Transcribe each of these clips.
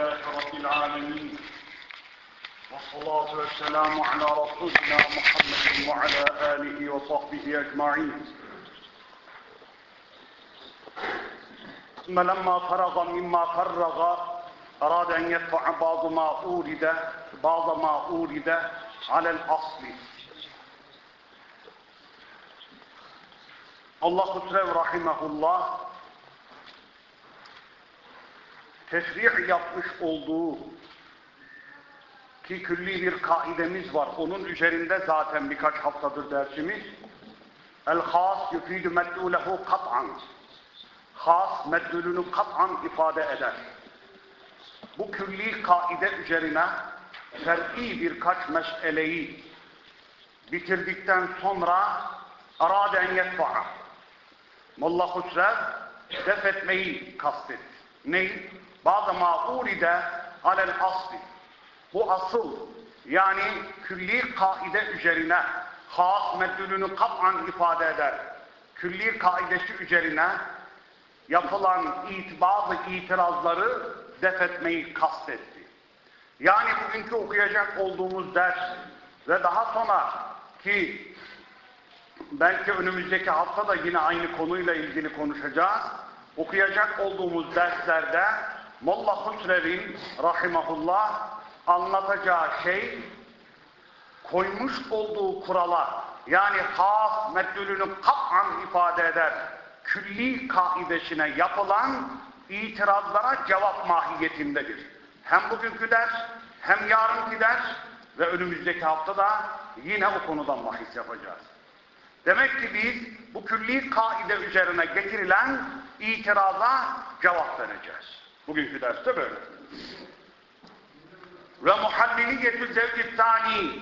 لله رب العالمين. والصلاة والسلام على رسولنا محمد وعلى آله وصحبه أجمعين. ثم لما فرغ مما فرغ أراد أن يدفع بعض ما أورد بعض ما أورد على الأصل. Allah-u Teala rahimahullah teşri' yapmış olduğu ki külli bir kaidemiz var. Onun üzerinde zaten birkaç haftadır dersimiz. El-has yufidu meddulehu kat'an. Has meddülünü kat'an ifade eder. Bu külli kaide üzerine fer'i birkaç meseleyi bitirdikten sonra arade en yetfa'a. Molla Husrev def etmeyi kastetti. Ney? Bazı ma'uride alel asli. Bu asıl yani külli kaide üzerine has meddülünü kat'an ifade eder. Külli kaidesi üzerine yapılan it, bazı itirazları def etmeyi kastetti. Yani bugünkü okuyacak olduğumuz ders ve daha sonra ki belki önümüzdeki hafta da yine aynı konuyla ilgili konuşacağız. Okuyacak olduğumuz derslerde Molla Husrev'in rahimahullah anlatacağı şey koymuş olduğu kurala yani has meddülünü kat'an ifade eder külli kaidesine yapılan itirazlara cevap mahiyetindedir. Hem bugünkü ders hem yarınki ders ve önümüzdeki haftada yine o konudan bahis yapacağız. Demek ki biz bu külli kaide üzerine getirilen itiraza cevap vereceğiz. Bugünkü derste böyle. Ve muhalliliyetü zevci tani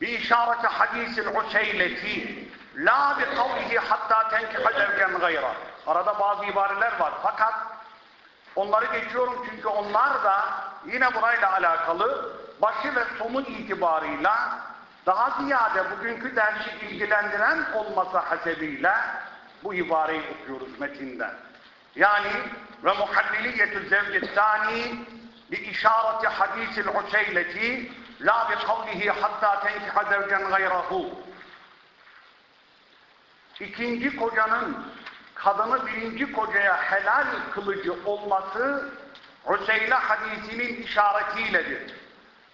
bi işareti hadisil useyleti la bi kavlihi hatta tenkiha zevken gayra. Arada bazı ibareler var fakat onları geçiyorum çünkü onlar da yine burayla alakalı başı ve sonu itibarıyla daha ziyade bugünkü dersi ilgilendiren olması hasebiyle bu ibareyi okuyoruz metinden. Yani ve muhalliliyetü zevci tani bi işareti hadisil useyleti la bi kavlihi hatta tenkiha zevken gayrahu. İkinci kocanın kadını birinci kocaya helal kılıcı olması Hüseyle hadisinin işaretiyledir.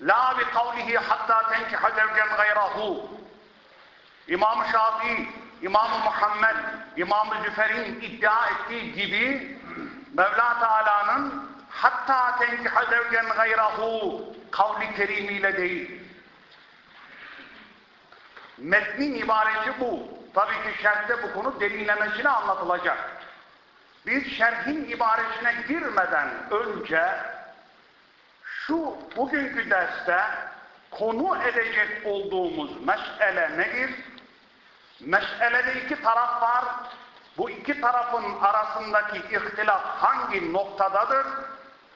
La bi kavlihi hatta tenkiha zevcen gayrahu. İmam-ı Şafii, İmam-ı Muhammed, İmam-ı Züfer'in iddia ettiği gibi Mevla Teala'nın hatta tenkiha zevcen gayrahu kavli kerimiyle değil. Metnin ibaresi bu. Tabii ki şerhte bu konu derinlemesine anlatılacak. Biz şerhin ibaresine girmeden önce şu bugünkü derste konu edecek olduğumuz mesele nedir? Meselede iki taraf var. Bu iki tarafın arasındaki ihtilaf hangi noktadadır?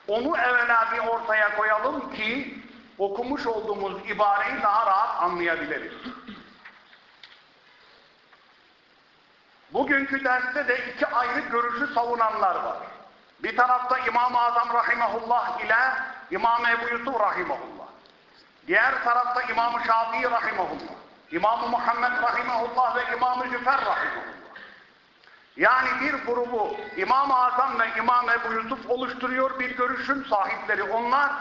Onu evvela bir ortaya koyalım ki okumuş olduğumuz ibareyi daha rahat anlayabiliriz. Bugünkü derste de iki ayrı görüşü savunanlar var. Bir tarafta İmam-ı Azam Rahimahullah ile İmam Ebu Yusuf Rahimahullah. Diğer tarafta İmam-ı Şafii Rahimahullah. İmam-ı Muhammed Rahimahullah ve İmam-ı Züfer. Yani bir grubu İmam-ı Azam ve İmam Ebu Yusuf oluşturuyor bir görüşün sahipleri onlar.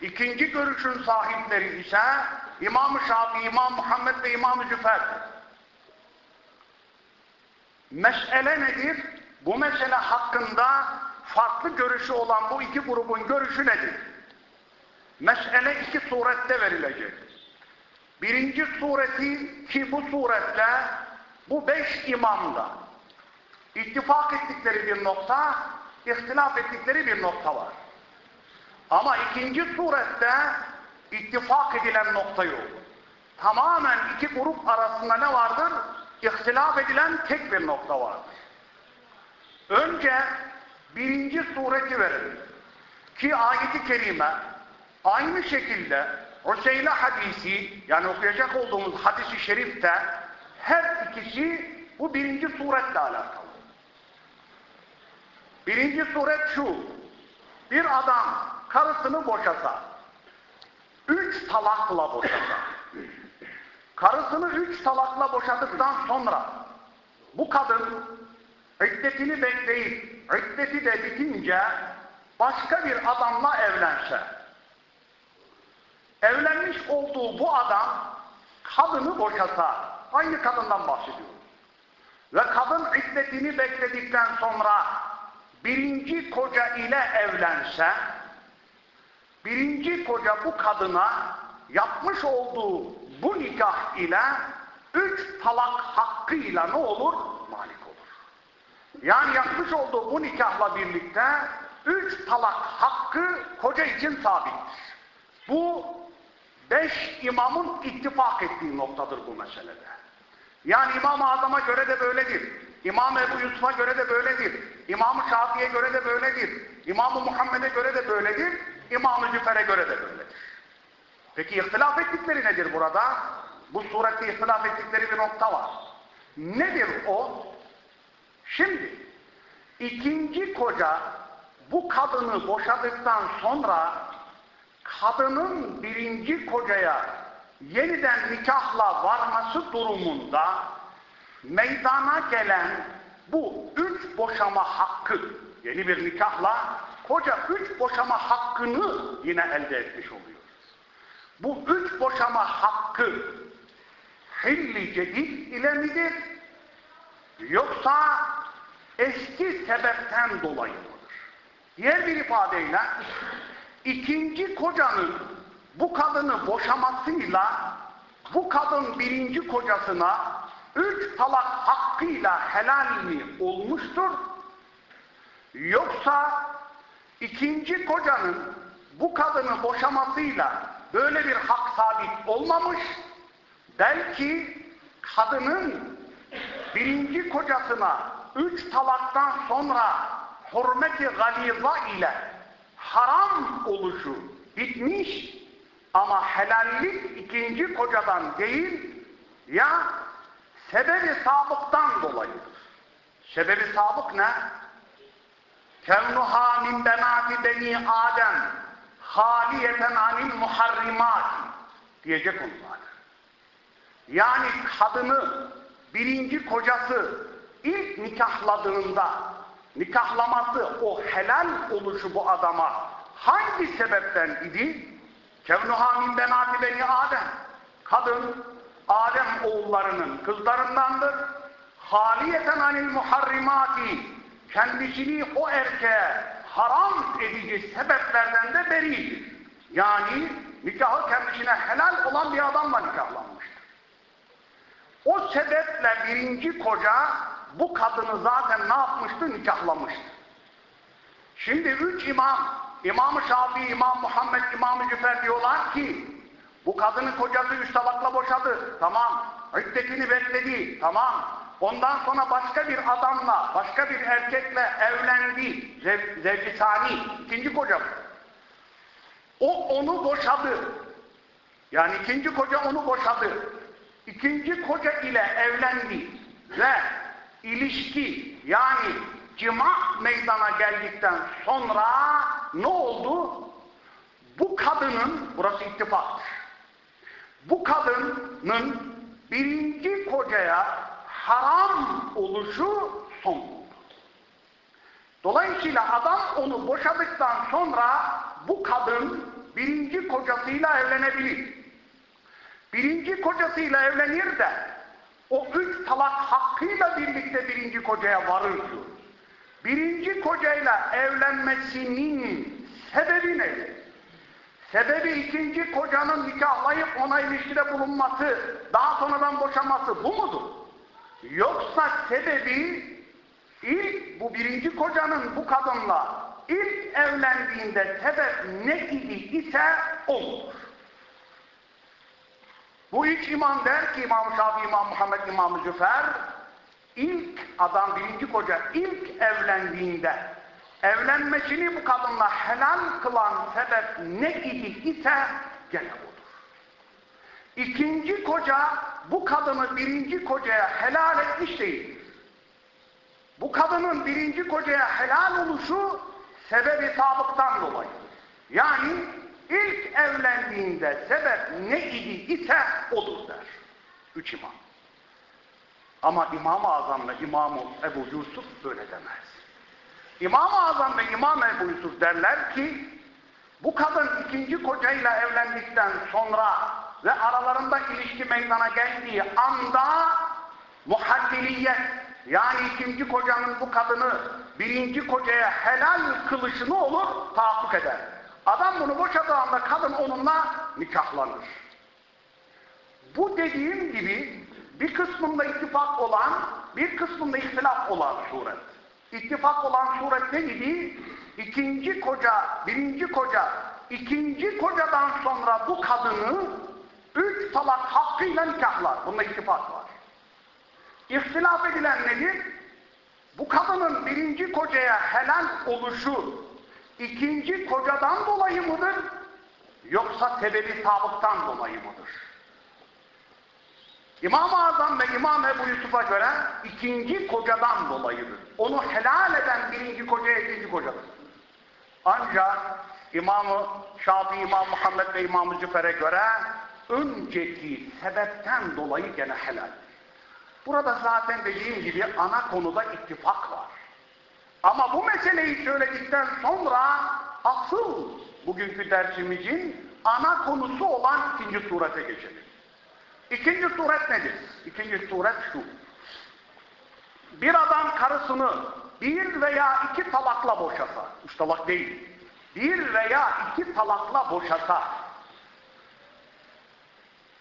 İkinci görüşün sahipleri ise İmam-ı Şafii, İmam Muhammed ve İmam-ı Züfer. Mesele nedir? Bu mesele hakkında farklı görüşü olan bu iki grubun görüşü nedir? Mesele iki surette verilecek. Birinci sureti ki bu suretle bu beş imamda ittifak ettikleri bir nokta, ihtilaf ettikleri bir nokta var. Ama ikinci surette ittifak edilen nokta yok. Tamamen iki grup arasında ne vardır? İhtilaf edilen tek bir nokta vardır. Önce birinci sureti verelim. Ki ayeti kerime aynı şekilde Hüseyin hadisi yani okuyacak olduğumuz hadisi şerifte her ikisi bu birinci suretle alakalı. Birinci suret şu. Bir adam karısını boşasa, üç talakla boşasa, karısını üç talakla boşadıktan sonra bu kadın iddetini bekleyip iddeti de bitince başka bir adamla evlense, evlenmiş olduğu bu adam kadını boşasa, aynı kadından bahsediyorum. Ve kadın iddetini bekledikten sonra birinci koca ile evlense, birinci koca bu kadına yapmış olduğu bu nikah ile üç talak hakkıyla ne olur? Malik olur. Yani yapmış olduğu bu nikahla birlikte üç talak hakkı koca için sabittir. Bu beş imamın ittifak ettiği noktadır bu meselede. Yani İmam-ı Azam'a göre de böyledir. İmam Ebu Yusuf'a göre de böyledir. İmam-ı Şafii'ye göre de böyledir. İmam-ı Muhammed'e göre de böyledir. İmam-ı Cüfer'e göre de böyledir. Peki ihtilaf ettikleri nedir burada? Bu surette ihtilaf ettikleri bir nokta var. Nedir o? Şimdi ikinci koca bu kadını boşadıktan sonra kadının birinci kocaya yeniden nikahla varması durumunda meydana gelen bu üç boşama hakkı, yeni bir nikahla koca üç boşama hakkını yine elde etmiş oluyor. Bu üç boşama hakkı hilli cedid ile midir? Yoksa eski sebepten dolayı mıdır? Diğer bir ifadeyle ikinci kocanın bu kadını boşamasıyla bu kadın birinci kocasına üç talak hakkıyla helal mi olmuştur? Yoksa ikinci kocanın bu kadını boşamasıyla böyle bir hak sabit olmamış, belki kadının birinci kocasına üç talaktan sonra hürmeti galiza ile haram oluşu bitmiş ama helallik ikinci kocadan değil ya sebebi sabıktan dolayıdır. Sebebi sabık ne? Kevnuha min benati beni Adem haliyeten anil muharrimat diyecek zaten. Yani kadını birinci kocası ilk nikahladığında nikahlaması o helal oluşu bu adama hangi sebepten idi? Kevnuha min benati beni Adem. Kadın Adem oğullarının kızlarındandır. Haliyeten anil muharrimati kendisini o erkeğe haram edici sebeplerden de beridir. Yani nikahı kendisine helal olan bir adamla nikahlanmıştır. O sebeple birinci koca bu kadını zaten ne yapmıştı? Nikahlamıştı. Şimdi üç imam, İmam-ı Şafii, İmam Muhammed, İmam-ı Cüfer diyorlar ki bu kadının kocası üç talakla boşadı. Tamam. İddetini bekledi. Tamam. Ondan sonra başka bir adamla, başka bir erkekle evlendi. Zev zevci sani, ikinci koca. O onu boşadı. Yani ikinci koca onu boşadı. İkinci koca ile evlendi. Ve ilişki yani cima meydana geldikten sonra ne oldu? Bu kadının, burası ittifaktır. Bu kadının birinci kocaya haram oluşu son. Dolayısıyla adam onu boşadıktan sonra bu kadın birinci kocasıyla evlenebilir. Birinci kocasıyla evlenir de o üç talak hakkıyla birlikte birinci kocaya varır diyor. Birinci kocayla evlenmesinin sebebi nedir? Sebebi ikinci kocanın nikahlayıp ona ilişkide bulunması, daha sonradan boşaması bu mudur? Yoksa sebebi ilk bu birinci kocanın bu kadınla ilk evlendiğinde sebep ne idi ise olur. Bu üç imam der ki İmam Şafii, İmam Muhammed, İmam Züfer ilk adam birinci koca ilk evlendiğinde evlenmesini bu kadınla helal kılan sebep ne idi ise gene budur. İkinci koca bu kadını birinci kocaya helal etmiş değildir. Bu kadının birinci kocaya helal oluşu sebebi sabıktan dolayı. Yani ilk evlendiğinde sebep ne idi ise odur der. Üç imam. Ama İmam-ı Azam ve İmam-ı Ebu Yusuf böyle demez. İmam-ı Azam ve İmam Ebu Yusuf derler ki bu kadın ikinci kocayla evlendikten sonra ve aralarında ilişki meydana geldiği anda muhaddiliyet yani ikinci kocanın bu kadını birinci kocaya helal kılışını olur tahakkuk eder. Adam bunu boşadığı anda kadın onunla nikahlanır. Bu dediğim gibi bir kısmında ittifak olan, bir kısmında ihtilaf olan suret. İttifak olan suret neydi? İkinci koca, birinci koca, ikinci kocadan sonra bu kadını üç talak hakkıyla nikahlar. Bunda ittifak var. İhtilaf edilen nedir? Bu kadının birinci kocaya helal oluşu ikinci kocadan dolayı mıdır? Yoksa sebebi sabıktan dolayı mıdır? İmam-ı Azam ve İmam Ebu Yusuf'a göre ikinci kocadan dolayıdır. Onu helal eden birinci kocaya ikinci kocadır. Ancak İmam-ı Şafii, İmam Muhammed ve İmam-ı Cüfer'e göre önceki sebepten dolayı gene helal. Burada zaten dediğim gibi ana konuda ittifak var. Ama bu meseleyi söyledikten sonra asıl bugünkü dersimizin ana konusu olan ikinci surete geçelim. İkinci suret nedir? İkinci suret şu. Bir adam karısını bir veya iki talakla boşasa, üç talak değil, bir veya iki talakla boşasa,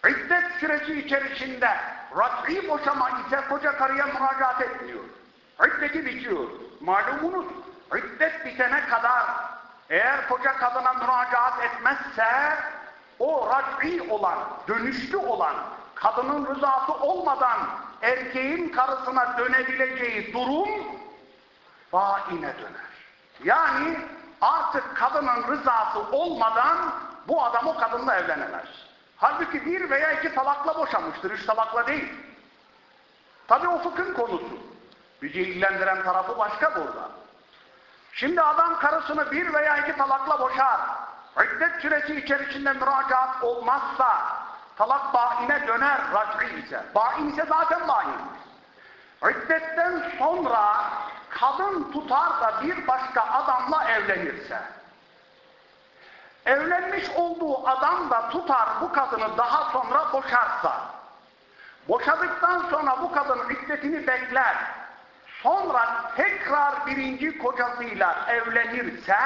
iddet süreci içerisinde rac'i boşama ise koca karıya müracaat etmiyor. İddeti bitiyor. Malumunuz iddet bitene kadar eğer koca kadına müracaat etmezse o rac'i olan, dönüşlü olan, kadının rızası olmadan erkeğin karısına dönebileceği durum vaine döner. Yani artık kadının rızası olmadan bu adam o kadınla evlenemez. Halbuki bir veya iki talakla boşanmıştır, üç talakla değil. Tabi o fıkhın konusu. Bizi ilgilendiren tarafı başka burada. Şimdi adam karısını bir veya iki talakla boşar. İddet süresi içerisinde müracaat olmazsa talak baine döner rac'i ise. Bain ise zaten bain. İddetten sonra kadın tutar da bir başka adamla evlenirse evlenmiş olduğu adam da tutar bu kadını daha sonra boşarsa boşadıktan sonra bu kadın iddetini bekler sonra tekrar birinci kocasıyla evlenirse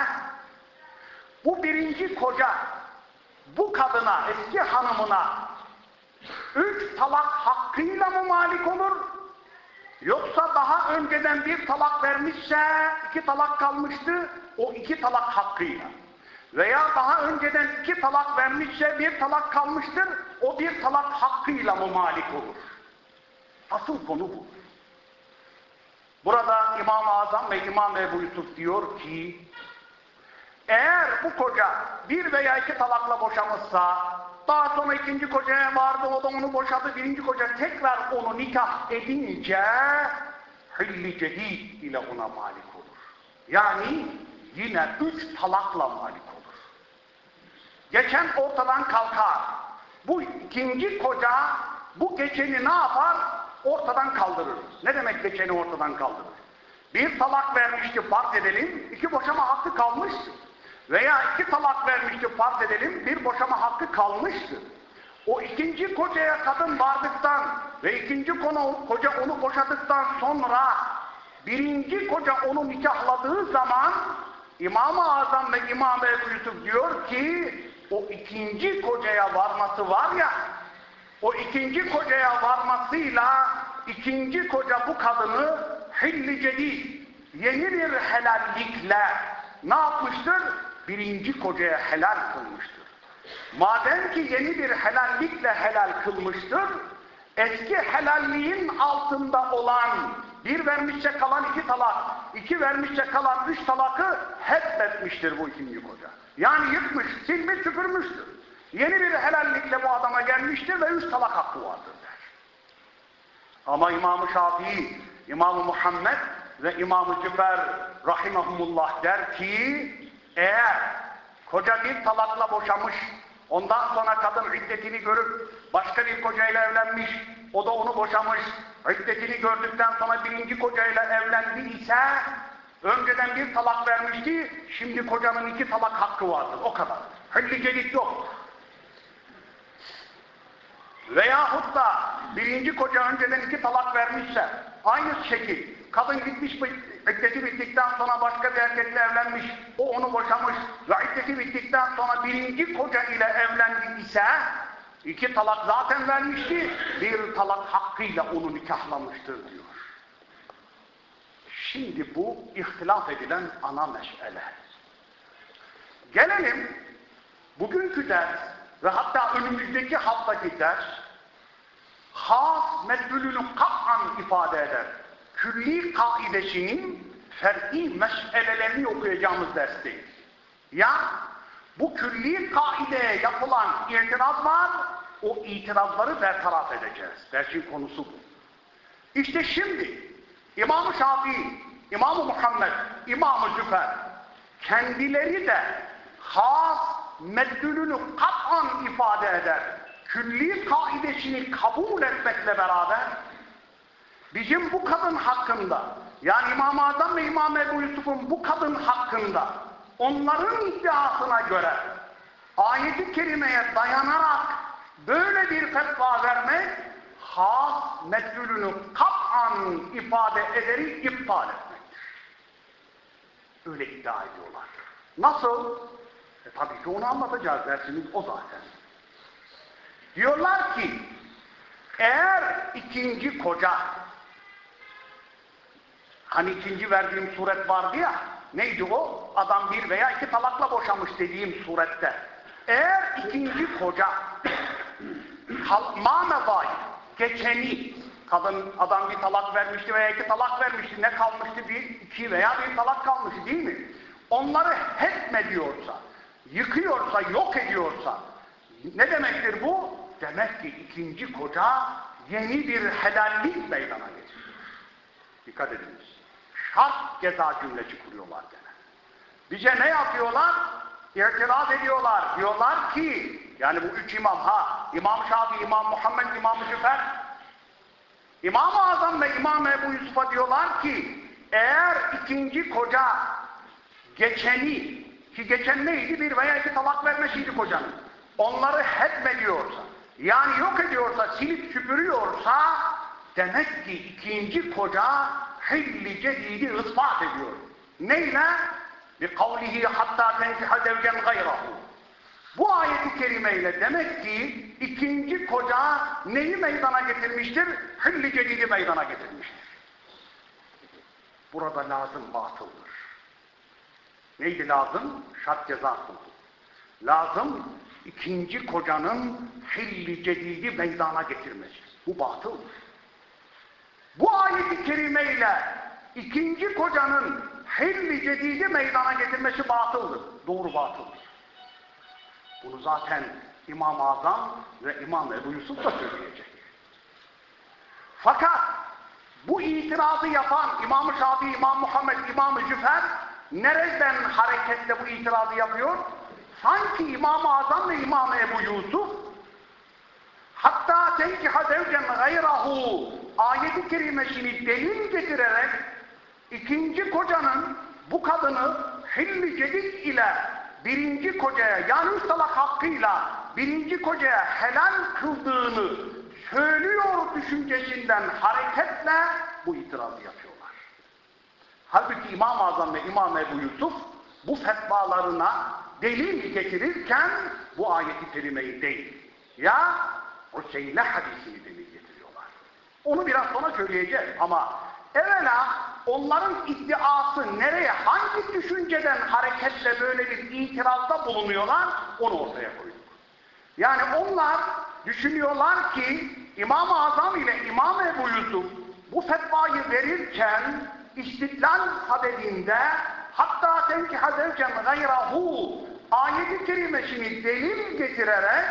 bu birinci koca bu kadına, eski hanımına üç talak hakkıyla mı malik olur? Yoksa daha önceden bir talak vermişse iki talak kalmıştı, o iki talak hakkıyla. Veya daha önceden iki talak vermişse bir talak kalmıştır, o bir talak hakkıyla mı malik olur? Asıl konu bu. Burada İmam-ı Azam ve İmam Ebu Yusuf diyor ki, eğer bu koca bir veya iki talakla boşamışsa, daha sonra ikinci kocaya vardı, o da onu boşadı, birinci koca tekrar onu nikah edince, hilli cedid ile ona malik olur. Yani yine üç talakla malik olur. Geçen ortadan kalkar. Bu ikinci koca bu geçeni ne yapar? Ortadan kaldırır. Ne demek geçeni ortadan kaldırır? Bir talak vermişti farz edelim, iki boşama hakkı kalmıştı. Veya iki talak vermişti farz edelim, bir boşama hakkı kalmıştı. O ikinci kocaya kadın vardıktan ve ikinci konu, koca onu boşadıktan sonra birinci koca onu nikahladığı zaman İmam-ı Azam ve İmam Ebu Yusuf diyor ki o ikinci kocaya varması var ya o ikinci kocaya varmasıyla ikinci koca bu kadını hilli cedid yeni bir helallikle ne yapmıştır? Birinci kocaya helal kılmıştır. Madem ki yeni bir helallikle helal kılmıştır, eski helalliğin altında olan bir vermişçe kalan iki talak, iki vermişçe kalan üç talakı etmiştir bu ikinci koca. Yani yıkmış, silmiş, süpürmüştür. Yeni bir helallikle bu adama gelmiştir ve üç talak hakkı vardır der. Ama İmam-ı Şafii, İmam-ı Muhammed ve İmam-ı Cüber rahimahumullah der ki eğer Koca bir talakla boşamış. Ondan sonra kadın iddetini görüp başka bir kocayla evlenmiş. O da onu boşamış. İddetini gördükten sonra birinci kocayla evlendi ise önceden bir talak vermişti. Şimdi kocanın iki talak hakkı vardır. O kadar. Hüllicelik yok. Veyahut da birinci koca önceden iki talak vermişse aynı şekil kadın gitmiş iddeti bittikten sonra başka bir erkekle evlenmiş o onu boşamış ve iddeti bittikten sonra birinci koca ile evlendi ise iki talak zaten vermişti bir talak hakkıyla onu nikahlamıştır diyor. Şimdi bu ihtilaf edilen ana meşele. Gelelim bugünkü ders ve hatta önümüzdeki haftaki ders has medlülünü kat'an ifade eder. Külli kaidesinin fer'i meselelerini okuyacağımız ders değil. Ya bu külli kaideye yapılan itiraz var, o itirazları bertaraf edeceğiz. Dersin konusu bu. İşte şimdi İmam-ı Şafii, İmam-ı Muhammed, İmam-ı kendileri de has meddülünü kat'an ifade eder. Külli kaidesini kabul etmekle beraber bizim bu kadın hakkında yani İmam-ı Azam ve İmam Ebu Yusuf'un bu kadın hakkında onların iddiasına göre ayeti kerimeye dayanarak böyle bir fetva vermek has meddülünü kat'an ifade ederi iptal etmektir. Öyle iddia ediyorlar. Nasıl? E tabii ki onu anlatacağız dersimiz o zaten. Diyorlar ki eğer ikinci koca hani ikinci verdiğim suret vardı ya neydi o? Adam bir veya iki talakla boşamış dediğim surette. Eğer ikinci koca mamevay geçeni kadın adam bir talak vermişti veya iki talak vermişti ne kalmıştı bir iki veya bir talak kalmıştı değil mi? Onları hepmediyorsa yıkıyorsa, yok ediyorsa ne demektir bu? Demek ki ikinci koca yeni bir helallik meydana getiriyor. Dikkat ediniz. Şart ceza cümleci kuruyorlar gene. Bize ne yapıyorlar? İtiraz ediyorlar. Diyorlar ki, yani bu üç imam ha, İmam Şafii, İmam Muhammed, İmam Züfer, İmam-ı Azam ve İmam Ebu Yusuf'a diyorlar ki, eğer ikinci koca geçeni ki geçen neydi? Bir veya iki talak vermesiydi kocanın. Onları hedmediyorsa, yani yok ediyorsa, silip süpürüyorsa, demek ki ikinci koca hilli cedidi ispat ediyor. Neyle? Bi kavlihi hatta tenkiha zevcen gayrahu. Bu ayeti kerimeyle demek ki ikinci koca neyi meydana getirmiştir? Hilli cedidi meydana getirmiştir. Burada lazım batıldır. Neydi lazım? Şart ceza. Lazım ikinci kocanın hilli cedidi meydana getirmesi. Bu batıldır. Bu ayeti kerimeyle ikinci kocanın hilli cedidi meydana getirmesi batıldır. Doğru batıldır. Bunu zaten İmam-ı Azam ve İmam Ebu Yusuf da söyleyecek. Fakat bu itirazı yapan İmam-ı Şafii, İmam Muhammed, İmam-ı Cüfer nereden hareketle bu itirazı yapıyor? Sanki İmam-ı Azam ve İmam Ebu Yusuf hatta tenkiha zevcen gayrahu ayeti kerimesini delil getirerek ikinci kocanın bu kadını hilli cedid ile birinci kocaya yani ustalak hakkıyla birinci kocaya helal kıldığını söylüyor düşüncesinden hareketle bu itirazı yapıyorlar. Halbuki İmam-ı Azam ve İmam Ebu Yusuf bu fetvalarına delil getirirken bu ayeti kerimeyi değil. Ya Hüseyin'e hadisini delil getiriyorlar. Onu biraz sonra söyleyeceğiz ama evvela onların iddiası nereye, hangi düşünceden hareketle böyle bir itirazda bulunuyorlar onu ortaya koyduk. Yani onlar düşünüyorlar ki İmam-ı Azam ile İmam Ebu Yusuf bu fetvayı verirken istiklal sadedinde hatta senki hazevcen gayrahu ayeti kerimesini delil getirerek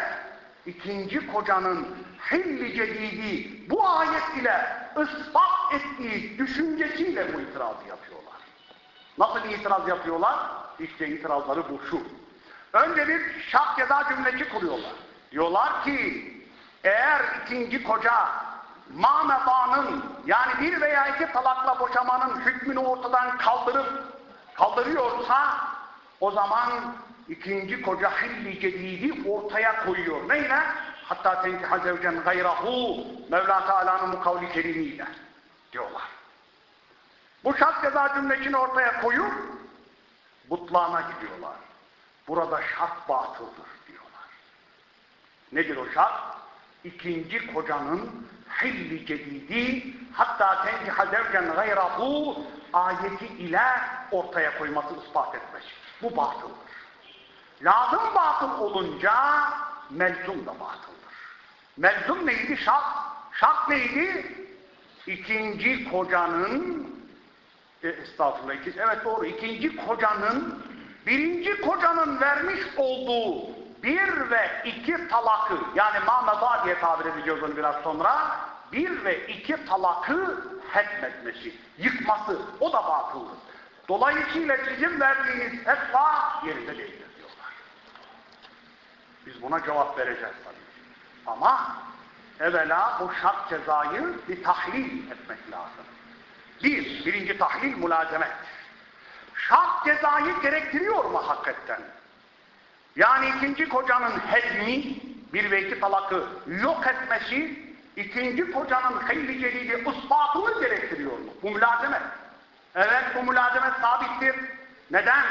ikinci kocanın hilli cedidi bu ayet ile ispat ettiği düşüncesiyle bu itirazı yapıyorlar. Nasıl bir itiraz yapıyorlar? İşte itirazları bu şu. Önce bir şart ceza cümleci kuruyorlar. Diyorlar ki eğer ikinci koca mamedanın yani bir veya iki talakla boşamanın hükmünü ortadan kaldırıp kaldırıyorsa o zaman ikinci koca hilli cedidi ortaya koyuyor. Neyle? Hatta tenkiha zevcen gayrahu Mevla Teala'nın bu kavli kerimiyle diyorlar. Bu şart ceza cümlesini ortaya koyup butlana gidiyorlar. Burada şart batıldır diyorlar. Nedir o şart? İkinci kocanın hilli cedidi hatta tenkiha zevcen gayrahu ayeti ile ortaya koyması ispat etmesi. Bu batıldır. Lazım batıl olunca melzum da batıldır. Melzum neydi? Şart. Şart neydi? İkinci kocanın e, estağfurullah, evet doğru, ikinci kocanın birinci kocanın vermiş olduğu bir ve iki talakı yani mameda diye tabir edeceğiz onu biraz sonra bir ve iki talakı hetmetmesi, yıkması o da batıldır. Dolayısıyla sizin verdiğiniz fetva yerinde değildir diyorlar. Biz buna cevap vereceğiz tabii. Ama evvela bu şart cezayı bir tahlil etmek lazım. Bir, birinci tahlil mülazemet. Şart cezayı gerektiriyor mu hakikaten? Yani ikinci kocanın hedmi, bir ve iki talakı yok etmesi, ikinci kocanın hayli celili ispatını gerektiriyor? Bu mülazemet. Evet bu mülazemet sabittir. Neden?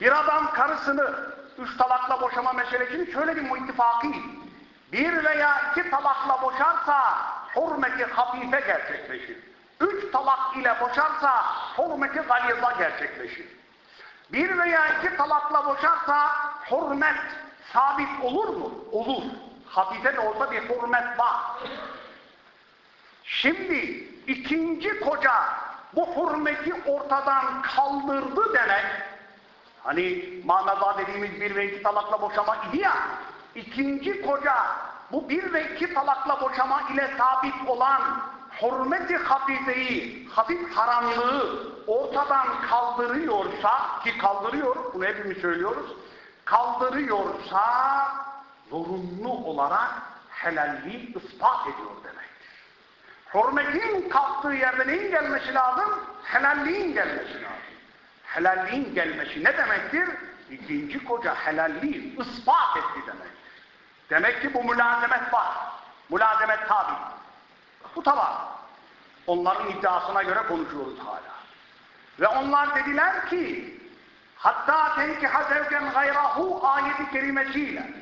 Bir adam karısını üç talakla boşama meselesini şöyle bir muittifaki. Bir veya iki talakla boşarsa hürmeti hafife gerçekleşir. Üç talak ile boşarsa hürmeti galiza gerçekleşir. Bir veya iki talakla boşarsa hürmet sabit olur mu? Olur. Hafife de olsa bir hürmet var. Şimdi ikinci koca bu hürmeti ortadan kaldırdı demek hani manada dediğimiz bir ve iki talakla boşama idi ya ikinci koca bu bir ve iki talakla boşama ile sabit olan hürmeti hafifeyi, hafif haramlığı ortadan kaldırıyorsa ki kaldırıyor, bunu hepimiz söylüyoruz kaldırıyorsa zorunlu olarak helalliği ispat ediyor demektir. Hürmetin kalktığı yerde neyin gelmesi lazım? Helalliğin gelmesi lazım. Helalliğin gelmesi ne demektir? İkinci koca helalliği ispat etti demektir. Demek ki bu mülazemet var. Mülazemet tabi. Bu tamam. Onların iddiasına göre konuşuyoruz hala. Ve onlar dediler ki hatta tenkiha zevcen gayrahu ayeti kerimesiyle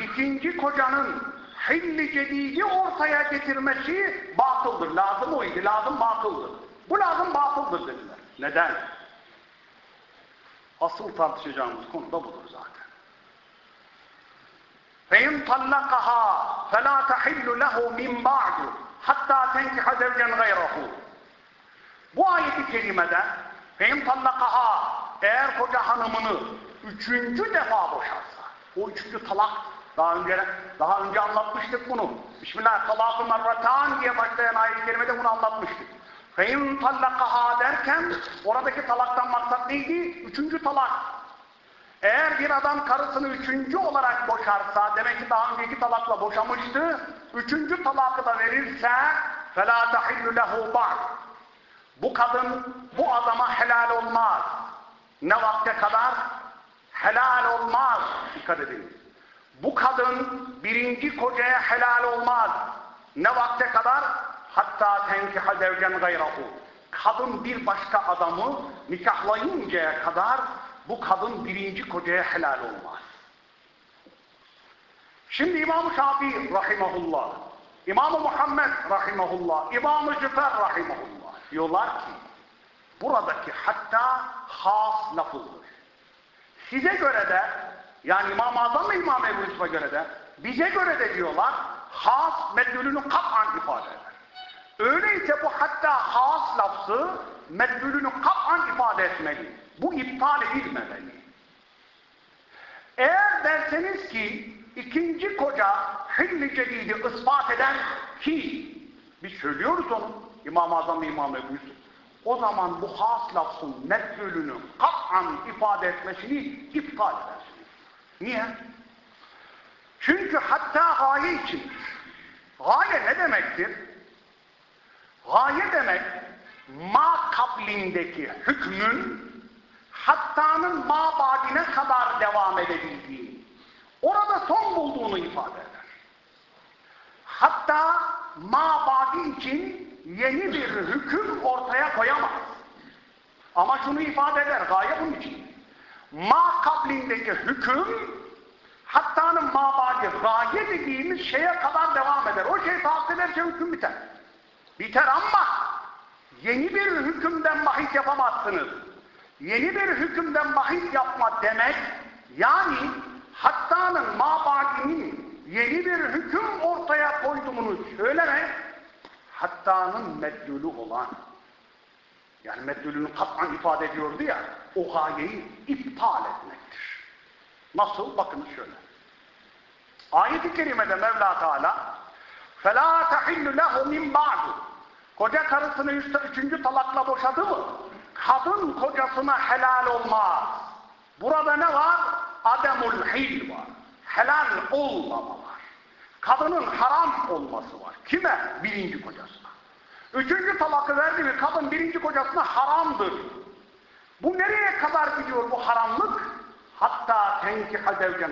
ikinci kocanın hilli cedidi ortaya getirmesi batıldır. Lazım oydu. Lazım batıldır. Bu lazım batıldır dediler. Neden? Asıl tartışacağımız konu da budur zaten. فَاِنْ طَلَّقَهَا فَلَا تَحِلُّ لَهُ مِنْ بَعْدُ hatta tenkiha zevcen gayrahu. Bu ayeti kerimede feyim tallakaha eğer koca hanımını üçüncü defa boşarsa o üçüncü talak daha önce daha önce anlatmıştık bunu. Bismillah talakı marratan diye başlayan ayet-i kerimede bunu anlatmıştık. Feyim tallakaha derken oradaki talaktan maksat neydi? Üçüncü talak. Eğer bir adam karısını üçüncü olarak boşarsa, demek ki daha önceki talakla boşamıştı, üçüncü talakı da verirse فَلَا تَحِلُّ لَهُ بَعْدٍ Bu kadın bu adama helal olmaz. Ne vakte kadar? Helal olmaz. Dikkat edin. Bu kadın birinci kocaya helal olmaz. Ne vakte kadar? Hatta tenkiha zevcen gayrahu. Kadın bir başka adamı nikahlayıncaya kadar bu kadın birinci kocaya helal olmaz. Şimdi İmam-ı Şafii rahimahullah, İmam-ı Muhammed rahimahullah, İmam-ı Cüfer rahimahullah diyorlar ki buradaki hatta has lafızdır. Size göre de yani İmam-ı Azam ve İmam Ebu Yusuf'a göre de bize göre de diyorlar has meddülünü kat'an ifade eder. Öyleyse bu hatta has lafzı meddülünü kat'an ifade etmeli. Bu iptal edilmemeli. Eğer derseniz ki ikinci koca hilli cedidi ispat eden ki biz söylüyoruz onu İmam-ı Azam İmam Ebu Yusuf. o zaman bu has lafzın meddülünü kat'an ifade etmesini iptal edersiniz. Niye? Çünkü hatta gaye içindir. Gaye ne demektir? Gaye demek ma kablindeki hükmün hattanın ma badine kadar devam edebildiği, orada son bulduğunu ifade eder. Hatta ma badi için yeni bir hüküm ortaya koyamaz. Ama şunu ifade eder, gaye bunun için. Ma kablindeki hüküm hattanın mabadi gaye dediğimiz şeye kadar devam eder. O şey tahsil ederse hüküm biter. Biter ama yeni bir hükümden bahis yapamazsınız. Yeni bir hükümden bahis yapma demek yani hattanın mabadinin yeni bir hüküm ortaya koyduğunu söylemek hattanın meddülü olan yani meddülünü kat'an ifade ediyordu ya o gayeyi iptal etmektir. Nasıl? Bakınız şöyle. Ayet-i kerimede Mevla Teala فَلَا تَحِلُّ لَهُ مِنْ بَعْدُ Koca karısını üçüncü talakla boşadı mı? Kadın kocasına helal olmaz. Burada ne var? Ademul hil var. Helal olmama var. Kadının haram olması var. Kime? Birinci kocasına. Üçüncü talakı verdi mi kadın birinci kocasına haramdır. Bu nereye kadar gidiyor bu haramlık? Hatta tenkiha zevcen.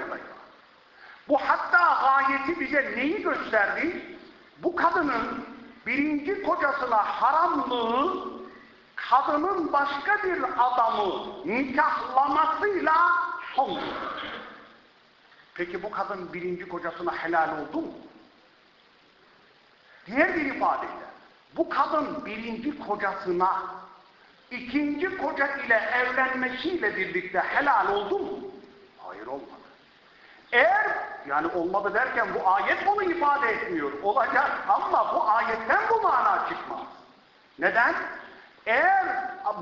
Bu hatta gayeti bize neyi gösterdi? Bu kadının birinci kocasına haramlığı kadının başka bir adamı nikahlamasıyla son Peki bu kadın birinci kocasına helal oldu mu? Diğer bir ifadeyle bu kadın birinci kocasına ikinci koca ile evlenmesiyle birlikte helal oldu mu? Hayır olmadı. Eğer yani olmadı derken bu ayet onu ifade etmiyor. Olacak ama bu ayetten bu mana çıkmaz. Neden? Eğer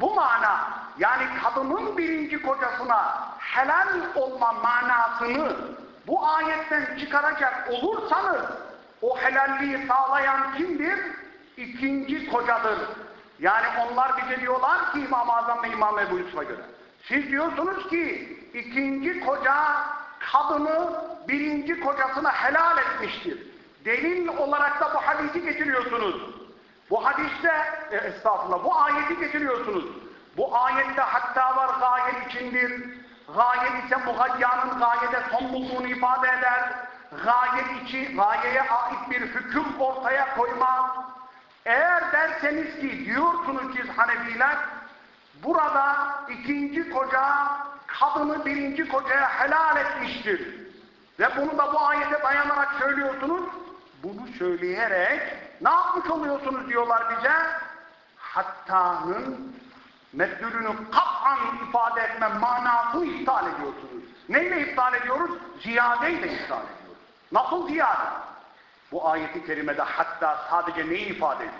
bu mana yani kadının birinci kocasına helal olma manasını bu ayetten çıkaracak olursanız o helalliği sağlayan kimdir? İkinci kocadır. Yani onlar bize diyorlar ki İmam-ı Azam ve İmam Ebu Yusuf'a göre. Siz diyorsunuz ki ikinci koca kadını birinci kocasına helal etmiştir. Delil olarak da bu hadisi getiriyorsunuz. Bu hadiste, e, estağfurullah, bu ayeti getiriyorsunuz. Bu ayette hatta var gaye içindir. Gaye ise muhayyanın gayede son bulduğunu ifade eder. Gaye içi, gayeye ait bir hüküm ortaya koymaz. Eğer derseniz ki diyorsunuz ki Hanefiler, burada ikinci koca kadını birinci kocaya helal etmiştir. Ve bunu da bu ayete dayanarak söylüyorsunuz. Bunu söyleyerek ne yapmış oluyorsunuz diyorlar bize? Hattanın meddülünü kat'an ifade etme manasını iptal ediyorsunuz. Neyle iptal ediyoruz? Ziyadeyle iptal ediyoruz. Nasıl ziyade? Bu ayeti kerimede hatta sadece neyi ifade ediyor?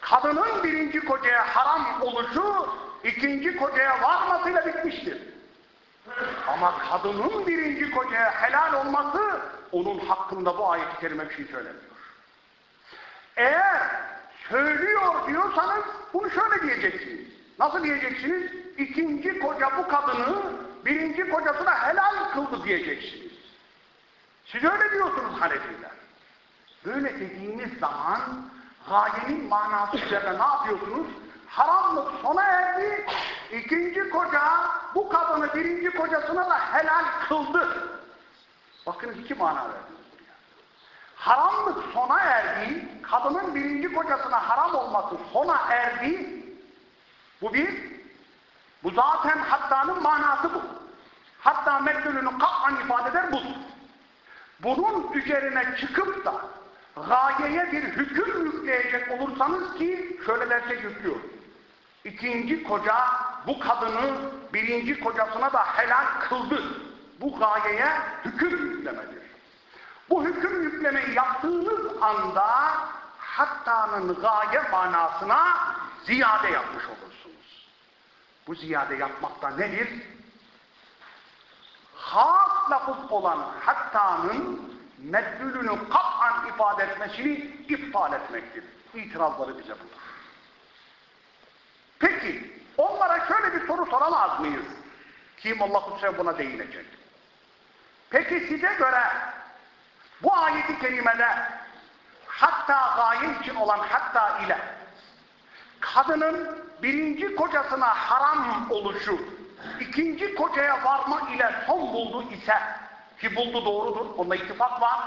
Kadının birinci kocaya haram oluşu ikinci kocaya varmasıyla bitmiştir. Ama kadının birinci kocaya helal olması onun hakkında bu ayet-i kerime bir şey söylemiyor. Eğer söylüyor diyorsanız bunu şöyle diyeceksiniz. Nasıl diyeceksiniz? İkinci koca bu kadını birinci kocasına helal kıldı diyeceksiniz. Siz öyle diyorsunuz Hanefiler. Böyle dediğiniz zaman gayenin manası üzerine ne yapıyorsunuz? Haramlık sona erdi. İkinci koca bu kadını birinci kocasına da helal kıldı. Bakınız iki mana verdiniz buraya. Haramlık sona erdi. Kadının birinci kocasına haram olması sona erdi. Bu bir. Bu zaten hattanın manası bu. Hatta meddülünü kat'an ifade eder bu. Bunun üzerine çıkıp da gayeye bir hüküm yükleyecek olursanız ki şöyle dersek yüklüyor. İkinci koca bu kadını birinci kocasına da helal kıldı. Bu gayeye hüküm yüklemedir. Bu hüküm yüklemeyi yaptığınız anda hattanın gaye manasına ziyade yapmış olursunuz. Bu ziyade yapmakta nedir? Has lafız olan hattanın meddülünü kat'an ifade etmesini iptal etmektir. İtirazları bize budur. Peki onlara şöyle bir soru soramaz mıyız? Kim Allah Teala buna değinecek. Peki size göre bu ayeti kerimede hatta gaye için olan hatta ile kadının birinci kocasına haram oluşu ikinci kocaya varma ile son buldu ise ki buldu doğrudur onda ittifak var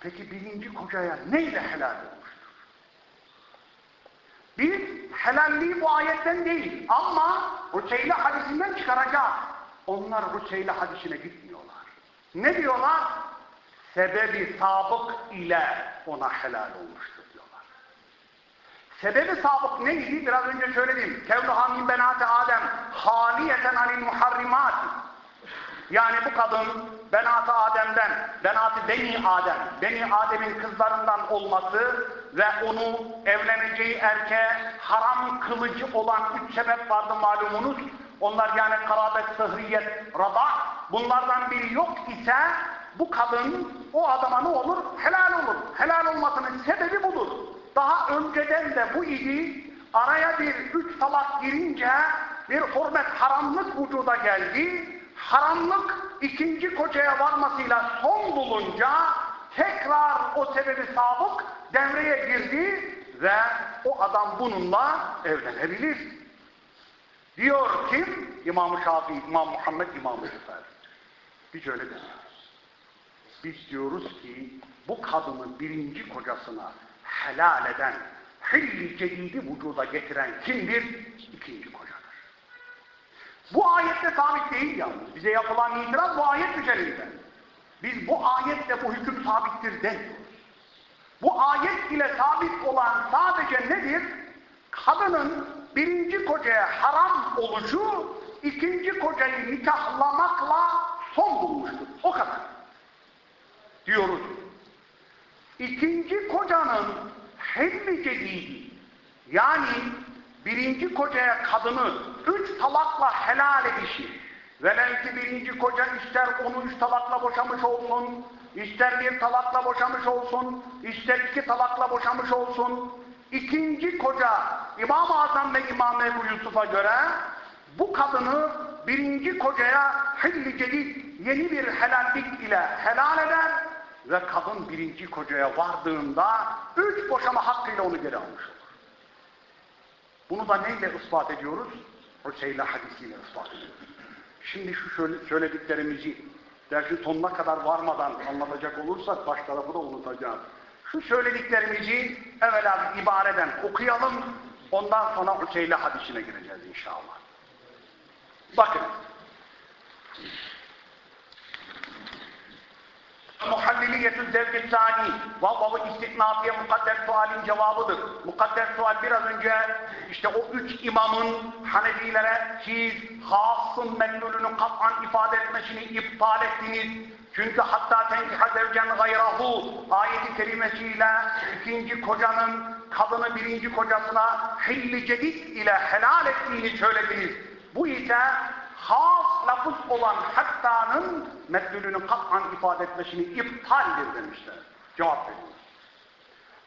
peki birinci kocaya neyle helal olmuştur? Biz helalliği bu ayetten değil ama Rüçeyle hadisinden çıkaracağız. Onlar Rüçeyle hadisine gitmiyorlar. Ne diyorlar? Sebebi sabık ile ona helal olmuştur diyorlar. Sebebi sabık neydi? Biraz önce söyledim. Kevluha min benati Adem haliyeten anil muharrimat. Yani bu kadın benatı Adem'den, benatı Beni Adem, Beni Adem'in kızlarından olması ve onu evleneceği erkeğe haram kılıcı olan üç sebep vardı malumunuz. Onlar yani karabet, sıhriyet, rabah. Bunlardan biri yok ise bu kadın o adama ne olur? Helal olur. Helal olmasının sebebi budur. Daha önceden de bu idi. Araya bir üç talak girince bir hürmet haramlık vücuda geldi. Haramlık ikinci kocaya varmasıyla son bulunca tekrar o sebebi sabık devreye girdi ve o adam bununla evlenebilir. Diyor kim? İmam-ı Şafii, İmam Muhammed, İmam-ı. Biz öyle demiyoruz. Biz diyoruz ki bu kadını birinci kocasına helal eden, hilli cedidi vücuda getiren kimdir? İkinci kocadır. Bu ayette sabit değil yalnız. Bize yapılan itiraz bu ayet üzerinde. Biz bu ayetle bu hüküm sabittir demiyoruz. Bu ayet ile sabit olan sadece nedir? Kadının birinci kocaya haram oluşu ikinci kocayı nikahlamakla son bulmuştur. O kadar. Diyoruz. İkinci kocanın hilmi cedidi yani birinci kocaya kadını üç talakla helal edişi velev ki birinci koca ister onu üç talakla boşamış olsun ister bir talakla boşamış olsun ister iki talakla boşamış olsun ikinci koca İmam-ı Azam ve İmam Ebu Yusuf'a göre bu kadını birinci kocaya hilli cedid yeni bir helallik ile helal eder ve kadın birinci kocaya vardığında üç boşama hakkıyla onu geri almış olur. Bunu da neyle ispat ediyoruz? Hüseyin hadisiyle ispat ediyoruz. Şimdi şu söylediklerimizi dersin sonuna kadar varmadan anlatacak olursak baş tarafı da unutacağız. Şu söylediklerimizi evvela ibareden okuyalım. Ondan sonra Hüseyin hadisine gireceğiz inşallah. Bakın. Muhalliliyetü zevki sani vavvavı istiknafiye mukadder sualin cevabıdır. Mukadder sual biraz önce işte o üç imamın Hanefilere siz hasın mellulünü kat'an ifade etmesini iptal ettiniz. Çünkü hatta tenkiha zevcen gayrahu ayeti kelimesiyle ikinci kocanın kadını birinci kocasına hilli cedid ile helal ettiğini söylediniz. Bu ise has lafız olan hattanın meddülünü kat'an ifade etmesini iptaldir demişler. Cevap veriyor.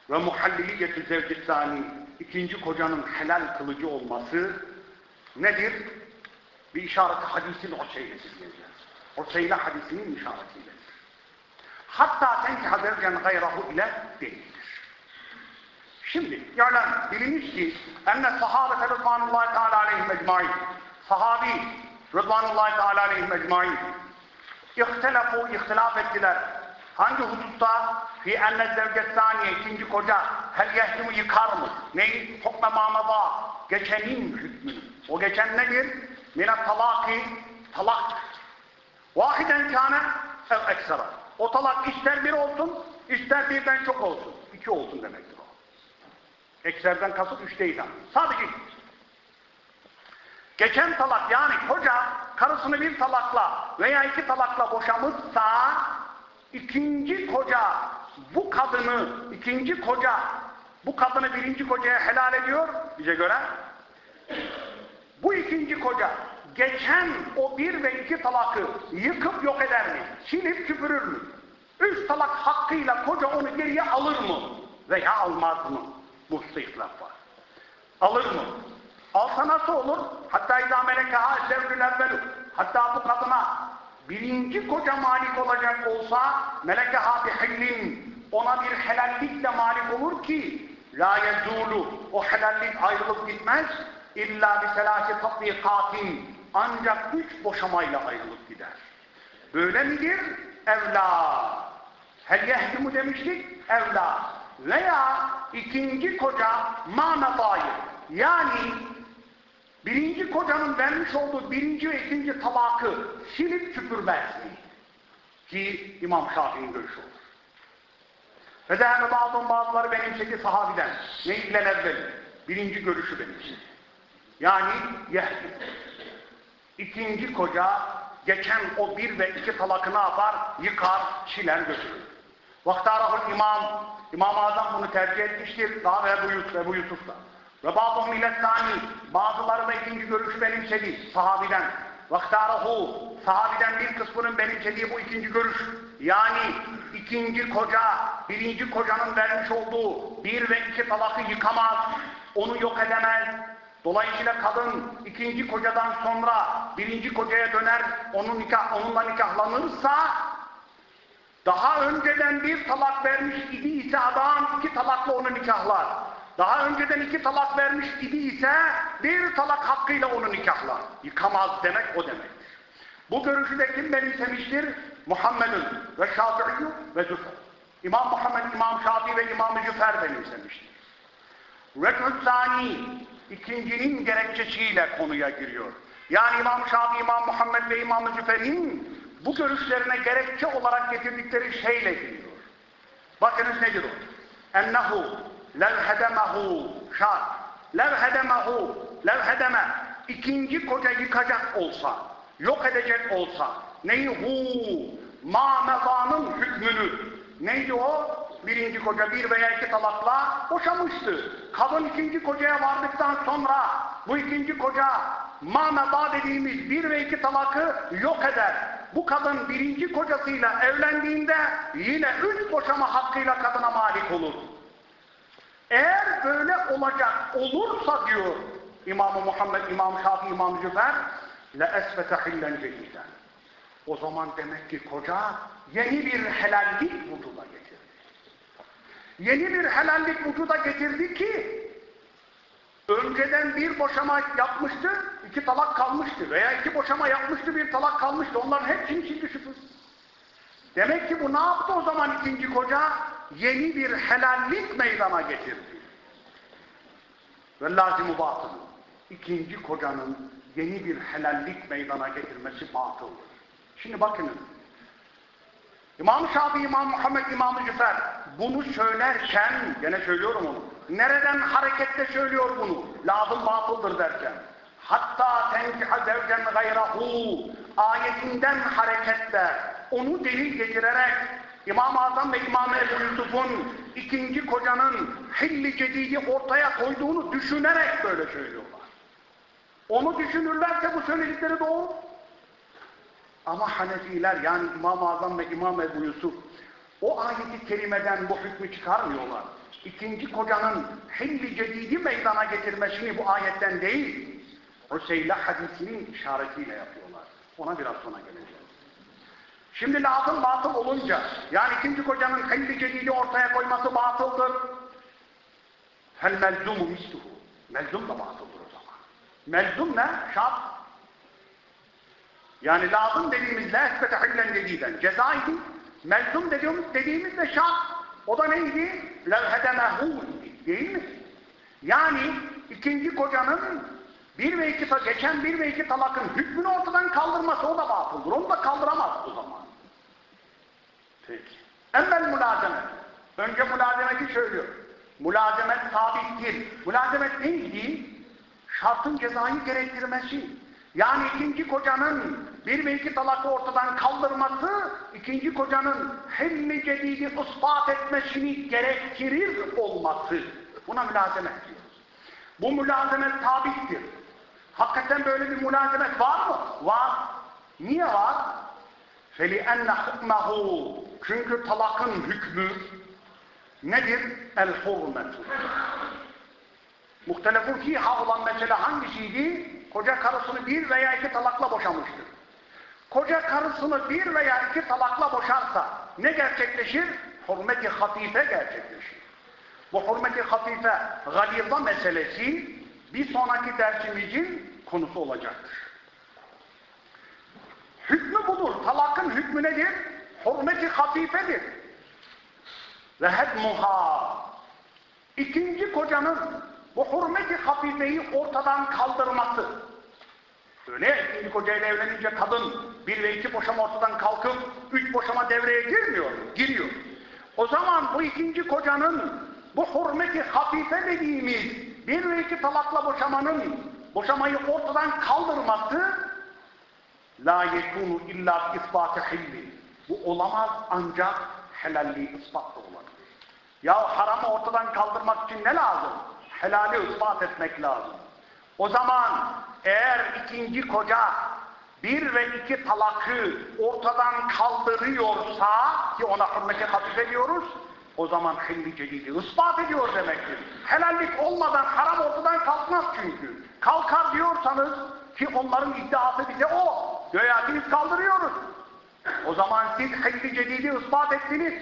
Ve muhalliliyetü zevci sani ikinci kocanın helal kılıcı olması nedir? Bir işaret hadisin o şeylesi diyeceğiz. O şeyle hadisinin işaretiyle. Hatta senki haberken gayrahu ile değildir. Şimdi ya'lem biliniz ki enne sahabete rıdvanullahi teala aleyhim ecmain sahabi rıdvanullahi teala aleyhim ecmain İhtelafu, ihtilaf ettiler. Hangi hususta? Fi enne zevcet saniye, ikinci koca, hel yehdimu yıkar mı? Neyi? Hukme mamada, geçenin hükmü. O geçen nedir? Mine talaki, talak. Vahiden kâne ev eksera. O talak ister bir olsun, ister birden çok olsun. İki olsun demektir o. Ekserden kasıt üç değil. Sadece. Geçen talak yani koca karısını bir talakla veya iki talakla boşamışsa ikinci koca bu kadını ikinci koca bu kadını birinci kocaya helal ediyor bize göre. Bu ikinci koca geçen o bir ve iki talakı yıkıp yok eder mi? Silip küpürür mü? Üç talak hakkıyla koca onu geriye alır mı? Veya almaz mı? Bu ihtilaf var. Alır mı? Alsa nasıl olur? Hatta izâ melekehâ zevkül evvelü. Hatta bu kadına birinci koca malik olacak olsa melekehâ bihillin ona bir helallikle malik olur ki la yezûlu o helallik ayrılıp gitmez illa bi selâsi tatbikatin ancak üç boşamayla ayrılıp gider. Böyle midir? Evla. Hel yehdimu demiştik? Evla. Veya ikinci koca manadayı. Yani birinci kocanın vermiş olduğu birinci ve ikinci tabakı silip süpürmez mi? Ki İmam Şafii'nin görüşü olur. Ve de bazı bazıları benimsedi sahabiden. Ne ilgilen evvel? Birinci görüşü benimsedi. Yani yehdi. İkinci koca geçen o bir ve iki talakı ne yapar? Yıkar, siler götürür. Vaktarahul imam, İmam-ı Azam bunu tercih etmiştir. Daha ve Ebu Yusuf, Ebu Yusuf'ta. Ve bazı millettani, bazıları da ikinci görüşü benimsedi sahabiden. Vaktarahu, sahabiden bir kısmının benimsediği bu ikinci görüş. Yani ikinci koca, birinci kocanın vermiş olduğu bir ve iki talakı yıkamaz, onu yok edemez. Dolayısıyla kadın ikinci kocadan sonra birinci kocaya döner, onun nikah, onunla nikahlanırsa daha önceden bir talak vermiş idi ise adam iki talakla onu nikahlar. Daha önceden iki talak vermiş idi ise bir talak hakkıyla onu nikahlar. Yıkamaz demek o demek. Bu görüşü de kim benimsemiştir? Muhammed'in ve Şafii ve Züfer. İmam Muhammed, İmam Şafii ve İmam Züfer benimsemiştir. Rekût Sani ikincinin gerekçesiyle konuya giriyor. Yani İmam Şafii, İmam Muhammed ve İmam Züfer'in bu görüşlerine gerekçe olarak getirdikleri şeyle giriyor. Bakınız nedir o? Ennehu levhedemehu şart. Levhedemehu levhedeme ikinci koca yıkacak olsa, yok edecek olsa neyi hu ma hükmünü neydi o? Birinci koca bir veya iki talakla boşamıştı. Kadın ikinci kocaya vardıktan sonra bu ikinci koca ma dediğimiz bir ve iki talakı yok eder bu kadın birinci kocasıyla evlendiğinde yine üç boşama hakkıyla kadına malik olur. Eğer böyle olacak olursa diyor İmam Muhammed, İmam Şafii, İmam Cüfer hillen cediden. O zaman demek ki koca yeni bir helallik vücuda getirdi. Yeni bir helallik vücuda getirdi ki önceden bir boşama yapmıştı, iki talak kalmıştı veya iki boşama yapmıştı, bir talak kalmıştı. Onların hepsini sildi süpür. Demek ki bu ne yaptı o zaman ikinci koca? Yeni bir helallik meydana getirdi. Ve lazım-ı batıl. İkinci kocanın yeni bir helallik meydana getirmesi batıldır. Şimdi bakınız. İmam Şafii, İmam Muhammed, İmam Cüfer bunu söylerken, gene söylüyorum onu, nereden hareketle söylüyor bunu? Lazım batıldır derken. Hatta tenkiha zevcen gayrahu ayetinden hareketle onu delil getirerek İmam-ı Azam ve İmam-ı Ebu Yusuf'un ikinci kocanın hilli cedidi ortaya koyduğunu düşünerek böyle söylüyorlar. Onu düşünürlerse bu söyledikleri doğru. Ama Hanefiler yani İmam-ı Azam ve İmam Ebu Yusuf o ayeti kerimeden bu hükmü çıkarmıyorlar. İkinci kocanın hilli cedidi meydana getirmesini bu ayetten değil, Hüseyla hadisinin işaretiyle yapıyorlar. Ona biraz sonra geleceğiz. Şimdi lazım batıl olunca, yani ikinci kocanın hilli cedidi ortaya koyması batıldır. Fel melzumu misluhu. Melzum da batıldır o zaman. Melzum ne? Şart. Yani lazım dediğimiz la esbete hillen dediden cezaydı. Melzum dediğimiz, dediğimiz de şart. O da neydi? Levhedemehu değil mi? Yani ikinci kocanın bir ve iki, geçen bir ve iki talakın hükmünü ortadan kaldırması o da batıldır. Onu da kaldıramaz o zaman. Peki. Emmel mülazemet. Önce mülazemeti söylüyor. Mülazemet sabittir. Mülazemet neydi? Şartın cezayı gerektirmesi. Yani ikinci kocanın bir ve iki talakı ortadan kaldırması, ikinci kocanın hemmi cedidi ispat etmesini gerektirir olması. Buna mülazemet diyoruz. Bu mülazemet sabittir. Hakikaten böyle bir mülazemet var mı? Var. Niye var? فَلِأَنَّ حُكْمَهُ Çünkü talakın hükmü nedir? El-hurmetu. Muhtelefun fiha olan mesele hangisiydi? Koca karısını bir veya iki talakla boşamıştır. Koca karısını bir veya iki talakla boşarsa ne gerçekleşir? Hürmeti hafife gerçekleşir. Bu hürmeti hafife galiza meselesi bir sonraki dersimizin konusu olacaktır. Hükmü budur. Talakın hükmü nedir? Hürmeti hafifedir. Ve hedmuha. İkinci kocanın bu hürmeti hafifeyi ortadan kaldırması. Öyle ikinci kocayla evlenince kadın bir ve iki boşama ortadan kalkıp üç boşama devreye girmiyor, giriyor. O zaman bu ikinci kocanın bu hürmeti hafife dediğimiz bir ve iki talakla boşamanın boşamayı ortadan kaldırması la yekunu illa isbatı hilli. Bu olamaz ancak helalliği ispatla olabilir. Ya haramı ortadan kaldırmak için ne lazım? Helali ispat etmek lazım. O zaman eğer ikinci koca bir ve iki talakı ortadan kaldırıyorsa ki ona hürmeti hafif ediyoruz o zaman hilli cedidi ispat ediyor demektir. Helallik olmadan haram ortadan kalkmaz çünkü. Kalkar diyorsanız ki onların iddiası bize o. Göya biz kaldırıyoruz. O zaman siz hilli cedidi ispat ettiniz.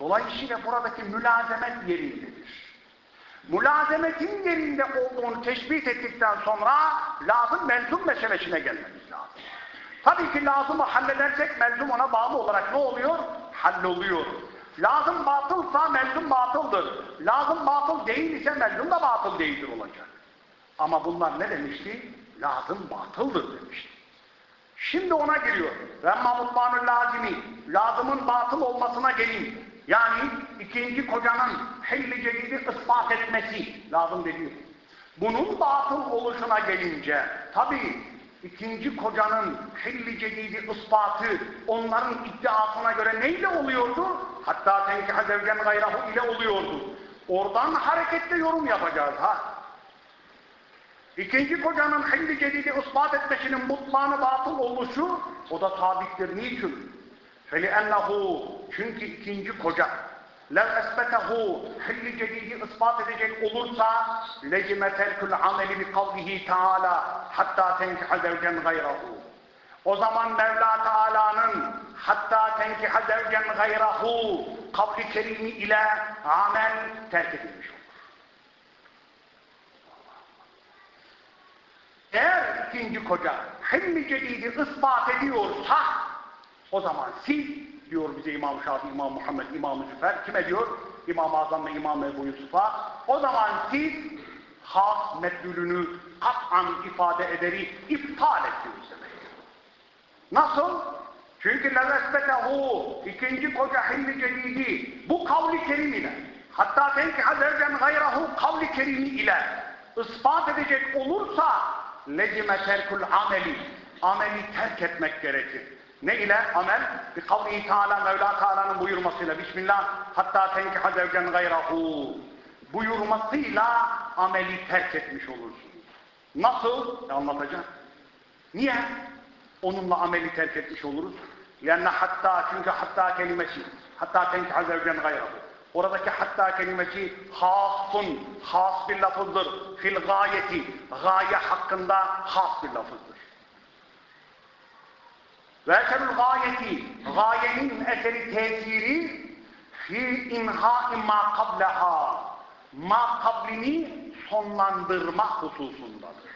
Dolayısıyla buradaki mülazemet yerindedir. Mülazemetin yerinde olduğunu teşbih ettikten sonra lazım melzum meselesine gelmemiz lazım. Tabii ki lazımı halledersek melzum ona bağlı olarak ne oluyor? Halloluyor. Lazım batılsa melzum batıldır. Lazım batıl değil ise melzum da batıl değildir olacak. Ama bunlar ne demişti? Lazım batıldır demişti. Şimdi ona giriyor. Remma mutmanül lazimi. Lazımın batıl olmasına gelin. Yani ikinci kocanın hilli cedidi ispat etmesi lazım dediği. Bunun batıl oluşuna gelince tabi ikinci kocanın hilli cedidi ispatı onların iddiasına göre neyle oluyordu? Hatta tenkiha zevcen gayrahu ile oluyordu. Oradan hareketle yorum yapacağız ha. İkinci kocanın hilli cedidi ispat etmesinin mutlağını batıl oluşu o da sabittir. Niçin? فَلِأَنَّهُ Çünkü ikinci koca لَوْ اَسْبَتَهُ hilli cedidi ispat edecek olursa لَجِمَ تَرْكُ الْعَمَلِ بِقَوْلِهِ تَعَالَى hatta tenkiha zevcen gayrahu. O zaman Mevla Teala'nın hatta tenkiha zevcen gayrahu kavli kerimi ile amel terk edilmiş olur. Eğer ikinci koca hilli cedidi ispat ediyorsa o zaman siz diyor bize İmam Şafii, İmam Muhammed, İmam Züfer kime diyor? İmam-ı Azam ve İmam Ebu Yusuf'a. O zaman siz has meddülünü kat'an ifade ederi iptal ettiniz demek. Nasıl? Çünkü levesbetehu ikinci koca hilli cedidi bu kavli kerim ile hatta tenkiha zevcen gayrahu kavli kerimi ile ispat edecek olursa lecime terkul ameli ameli terk etmek gerekir. Ne ile? Amel. Bi kavli Teala Mevla Teala'nın buyurmasıyla Bismillah hatta tenkiha zevcen gayrahu buyurmasıyla ameli terk etmiş olursun. Nasıl? E anlatacağım. Niye? Onunla ameli terk etmiş oluruz. Yani hatta çünkü hatta kelimesi hatta tenkiha zevcen gayrahu Oradaki hatta kelimesi hasfun, has bir lafızdır. Fil gayeti, gaye hakkında has bir lafızdır. Ve eserül gayeti, gayenin eseri tesiri fi imha ma kableha, ma kablini sonlandırma hususundadır.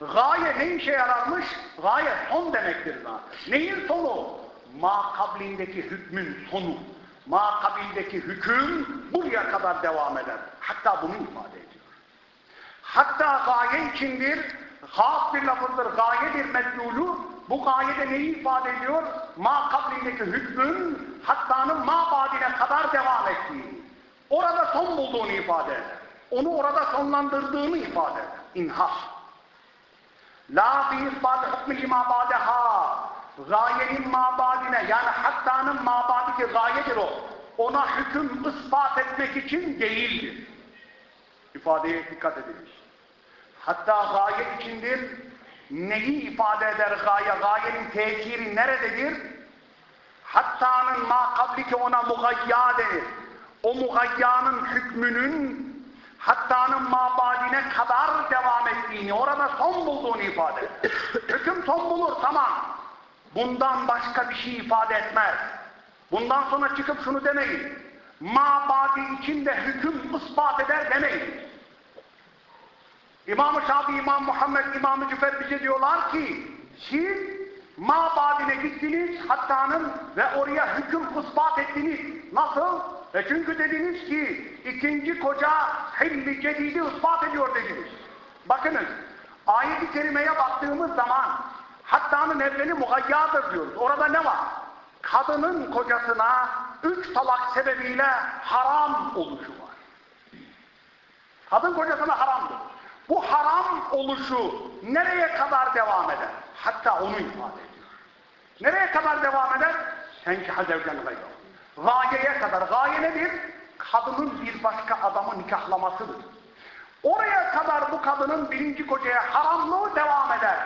Gaye ne işe yararmış? Gaye son demektir zaten. Neyin sonu? Ma kablindeki hükmün sonu. Ma kabildeki hüküm buraya kadar devam eder. Hatta bunu ifade ediyor. Hatta gaye içindir, has bir lafızdır, gayedir medlulu, bu gayede neyi ifade ediyor? Ma kablindeki hükmün hattanın ma badine kadar devam ettiğini. Orada son bulduğunu ifade eder. Onu orada sonlandırdığını ifade eder. İnhas. La fi ispat hükmü lima badeha. Gayenin mabadine yani hattanın mabadi ki gayedir o. Ona hüküm ispat etmek için değildir. İfadeye dikkat ediniz. Hatta gaye içindir, neyi ifade eder gaye? Gayenin tesiri nerededir? Hattanın makabli ki ona mugayya denir. O mugayyanın hükmünün Hatta'nın mabadine kadar devam ettiğini, orada son bulduğunu ifade eder. Hüküm son bulur, tamam. Bundan başka bir şey ifade etmez. Bundan sonra çıkıp şunu demeyin. Mabadi içinde hüküm ispat eder demeyin. İmam-ı Şafi, İmam Muhammed, İmam-ı Cüfer bize diyorlar ki siz mabadine gittiniz Hatta'nın ve oraya hüküm ispat ettiniz. Nasıl? E çünkü dediniz ki ikinci koca hilli cedidi ispat ediyor dediniz. Bakınız ayet-i kerimeye baktığımız zaman Hatta'nın evleni mugayyadır diyoruz. Orada ne var? Kadının kocasına üç talak sebebiyle haram oluşu var. Kadın kocasına haramdır. Bu haram oluşu nereye kadar devam eder? Hatta onu ifade ediyor. Nereye kadar devam eder? Senki hazevcen gayro. Gayeye kadar. Gaye nedir? Kadının bir başka adamı nikahlamasıdır. Oraya kadar bu kadının birinci kocaya haramlığı devam eder.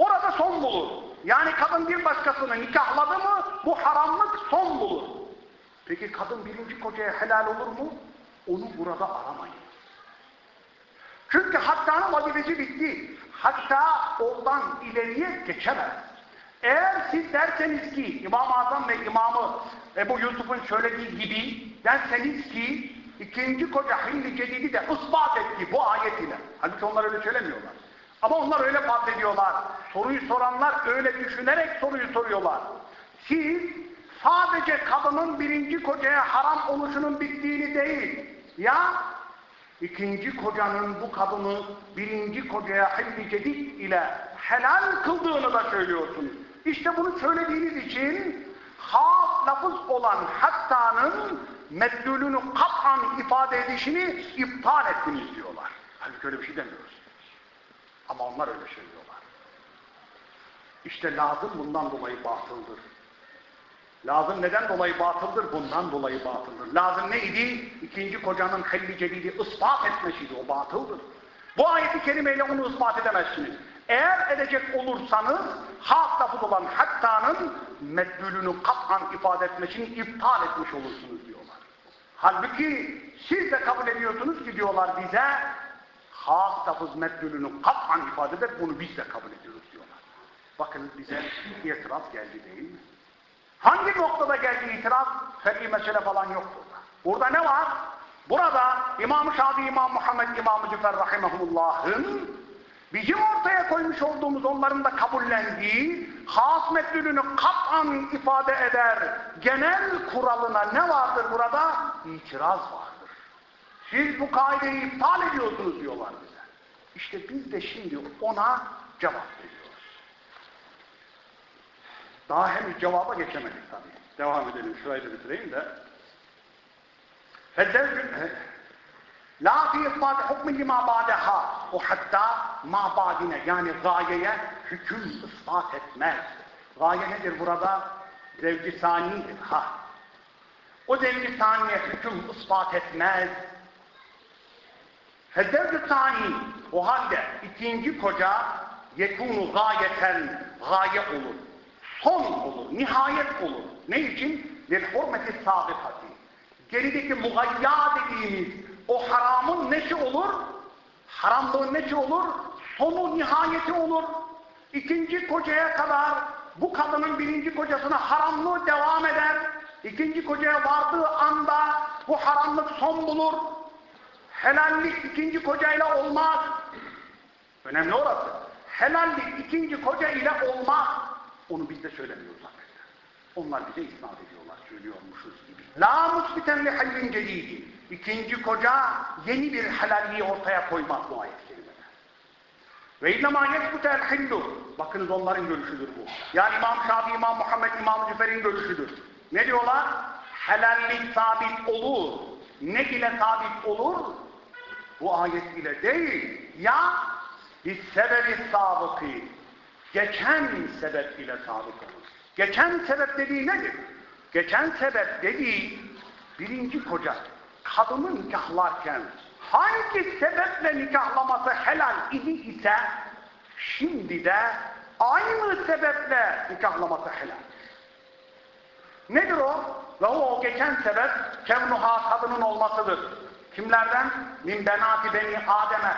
Orada son bulur. Yani kadın bir başkasını nikahladı mı bu haramlık son bulur. Peki kadın birinci kocaya helal olur mu? Onu burada aramayın. Çünkü Hatta'nın vazifesi bitti. Hatta oradan ileriye geçemez. Eğer siz derseniz ki İmam-ı Azam ve İmamı Ebu Yusuf'un söylediği gibi derseniz ki ikinci koca Hilli Cedid'i de ispat etti bu ayet ile. Halbuki onlar öyle söylemiyorlar. Ama onlar öyle farz ediyorlar. Soruyu soranlar öyle düşünerek soruyu soruyorlar. Siz sadece kadının birinci kocaya haram oluşunun bittiğini değil, ya ikinci kocanın bu kadını birinci kocaya hilli cedid ile helal kıldığını da söylüyorsunuz. İşte bunu söylediğiniz için has lafız olan hatta'nın meddülünü kat'an ifade edişini iptal ettiniz diyorlar. Halbuki öyle bir şey demiyoruz. Ama onlar öyle söylüyorlar. İşte lazım bundan dolayı batıldır. Lazım neden dolayı batıldır? Bundan dolayı batıldır. Lazım neydi? İkinci kocanın helli cedidi ispat etmesiydi. O batıldır. Bu ayeti kerimeyle onu ispat edemezsiniz. Eğer edecek olursanız has lafız olan hatta'nın meddülünü kat'an ifade etmesini iptal etmiş olursunuz diyorlar. Halbuki siz de kabul ediyorsunuz ki diyorlar bize has lafız meddülünü kat'an ifade eder. Bunu biz de kabul ediyoruz diyorlar. Bakın bize itiraz geldi değil mi? Hangi noktada geldi itiraz? Fer'i mesele falan yok burada. Burada ne var? Burada İmam-ı Şadi, İmam Muhammed, İmam-ı Cüfer Rahimahullah'ın bizim ortaya koymuş olduğumuz onların da kabullendiği has meddülünü kat'an ifade eder genel kuralına ne vardır burada? İtiraz vardır. Siz bu kaideyi iptal ediyorsunuz diyorlar bize. İşte biz de şimdi ona cevap veriyoruz. Daha henüz cevaba geçemedik tabii. Devam edelim. Şurayı da bitireyim de. Fezzevcün La fi ispat hukmi lima ba'deha. O hatta ma ba'dine yani gayeye hüküm ispat etmez. Gaye nedir burada? Zevci sanidir. Ha. O zevci saniye hüküm ispat etmez. Fezzevcü sani o halde ikinci koca yekunu gayeten gaye olur son olur, nihayet olur. Ne için? Lil hurmeti sabıkati. Gerideki mugayya dediğimiz o haramın neşi olur? Haramlığın neşi olur? Sonu nihayeti olur. İkinci kocaya kadar bu kadının birinci kocasına haramlığı devam eder. İkinci kocaya vardığı anda bu haramlık son bulur. Helallik ikinci kocayla olmaz. Önemli orası. Helallik ikinci koca ile olmaz. Onu biz de söylemiyoruz hakikaten. Onlar bize isnat ediyorlar, söylüyormuşuz gibi. La musbiten li hallin cedidi. İkinci koca yeni bir helalliği ortaya koymaz bu ayet kerimede. Ve innema yesbutel hillu. Bakınız onların görüşüdür bu. Yani İmam Şafi, İmam Muhammed, İmam Cüfer'in görüşüdür. Ne diyorlar? Helallik sabit olur. Ne ile sabit olur? Bu ayet ile değil. Ya bir sebebi sabıkı geçen sebep ile sabit olur. Geçen sebep dediği nedir? Geçen sebep dediği birinci koca kadını nikahlarken hangi sebeple nikahlaması helal idi ise şimdi de aynı sebeple nikahlaması helal. Nedir o? Ve o geçen sebep kevnuha kadının olmasıdır. Kimlerden? Min benati beni Adem'e.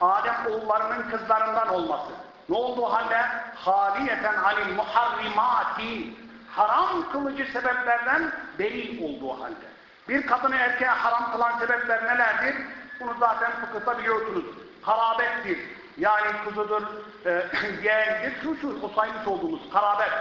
Adem oğullarının kızlarından olması. Ne olduğu halde? Haliyeten anil muharrimati. Haram kılıcı sebeplerden beri olduğu halde. Bir kadını erkeğe haram kılan sebepler nelerdir? Bunu zaten fıkıhta biliyorsunuz. Harabettir. Yani kuzudur, e, yeğendir, şu şu o saymış olduğumuz harabet.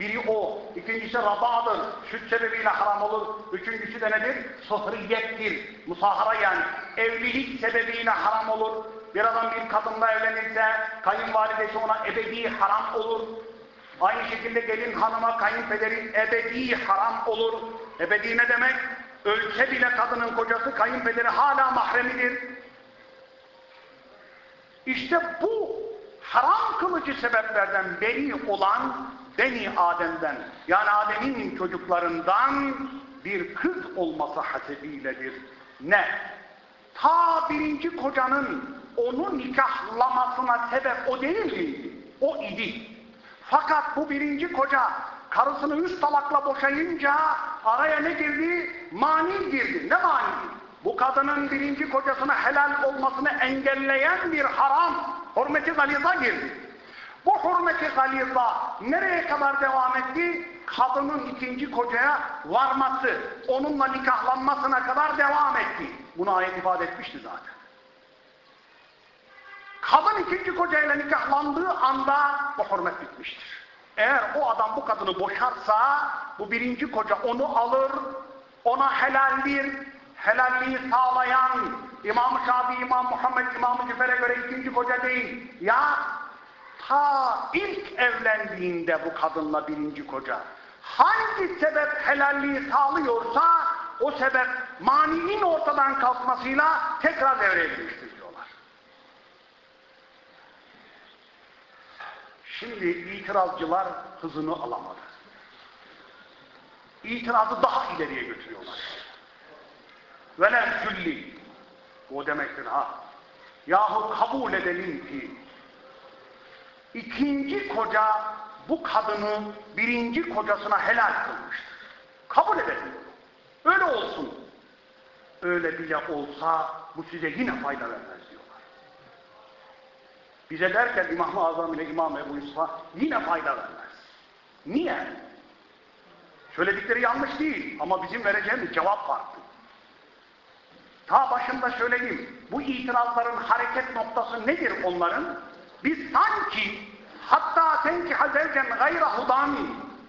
Biri o. İkincisi rabadır. Süt sebebiyle haram olur. Üçüncüsü de nedir? Sıhriyettir. Musahara yani. Evlilik sebebiyle haram olur. Bir adam bir kadınla evlenirse kayınvalidesi ona ebedi haram olur. Aynı şekilde gelin hanıma kayınpederi ebedi haram olur. Ebedi ne demek? Ölse bile kadının kocası kayınpederi hala mahremidir. İşte bu haram kılıcı sebeplerden beri olan Beni Adem'den yani Adem'in çocuklarından bir kız olması hasebiyledir. Ne? Ta birinci kocanın onu nikahlamasına sebep o değil miydi? O idi. Fakat bu birinci koca karısını üst talakla boşayınca araya ne girdi? Mani girdi. Ne mani? Bu kadının birinci kocasına helal olmasını engelleyen bir haram, hürmeti galiza girdi. Bu hürmeti galiza nereye kadar devam etti? Kadının ikinci kocaya varması, onunla nikahlanmasına kadar devam etti. Bunu ayet ifade etmişti zaten. Kadın ikinci kocayla nikahlandığı anda bu hürmet bitmiştir. Eğer o adam bu kadını boşarsa, bu birinci koca onu alır, ona helaldir, helalliği sağlayan İmam-ı Şafii, İmam Muhammed, İmam-ı göre ikinci koca değil. Ya ta ilk evlendiğinde bu kadınla birinci koca hangi sebep helalliği sağlıyorsa o sebep maniin ortadan kalkmasıyla tekrar devreye girmiştir diyorlar. Şimdi itirazcılar hızını alamadı. İtirazı daha ileriye götürüyorlar. Velen külli o demektir ha. Yahu kabul edelim ki ikinci koca bu kadını birinci kocasına helal kılmıştır. Kabul edelim. Öyle olsun. Öyle bile olsa bu size yine fayda vermez diyorlar. Bize derken İmam-ı Azam ile İmam Ebu Yusuf'a yine fayda vermez. Niye? Söyledikleri yanlış değil ama bizim vereceğimiz cevap farklı. Ta başında söyleyeyim. Bu itirazların hareket noktası nedir onların? Biz sanki hatta senki hazevcen gayra hudami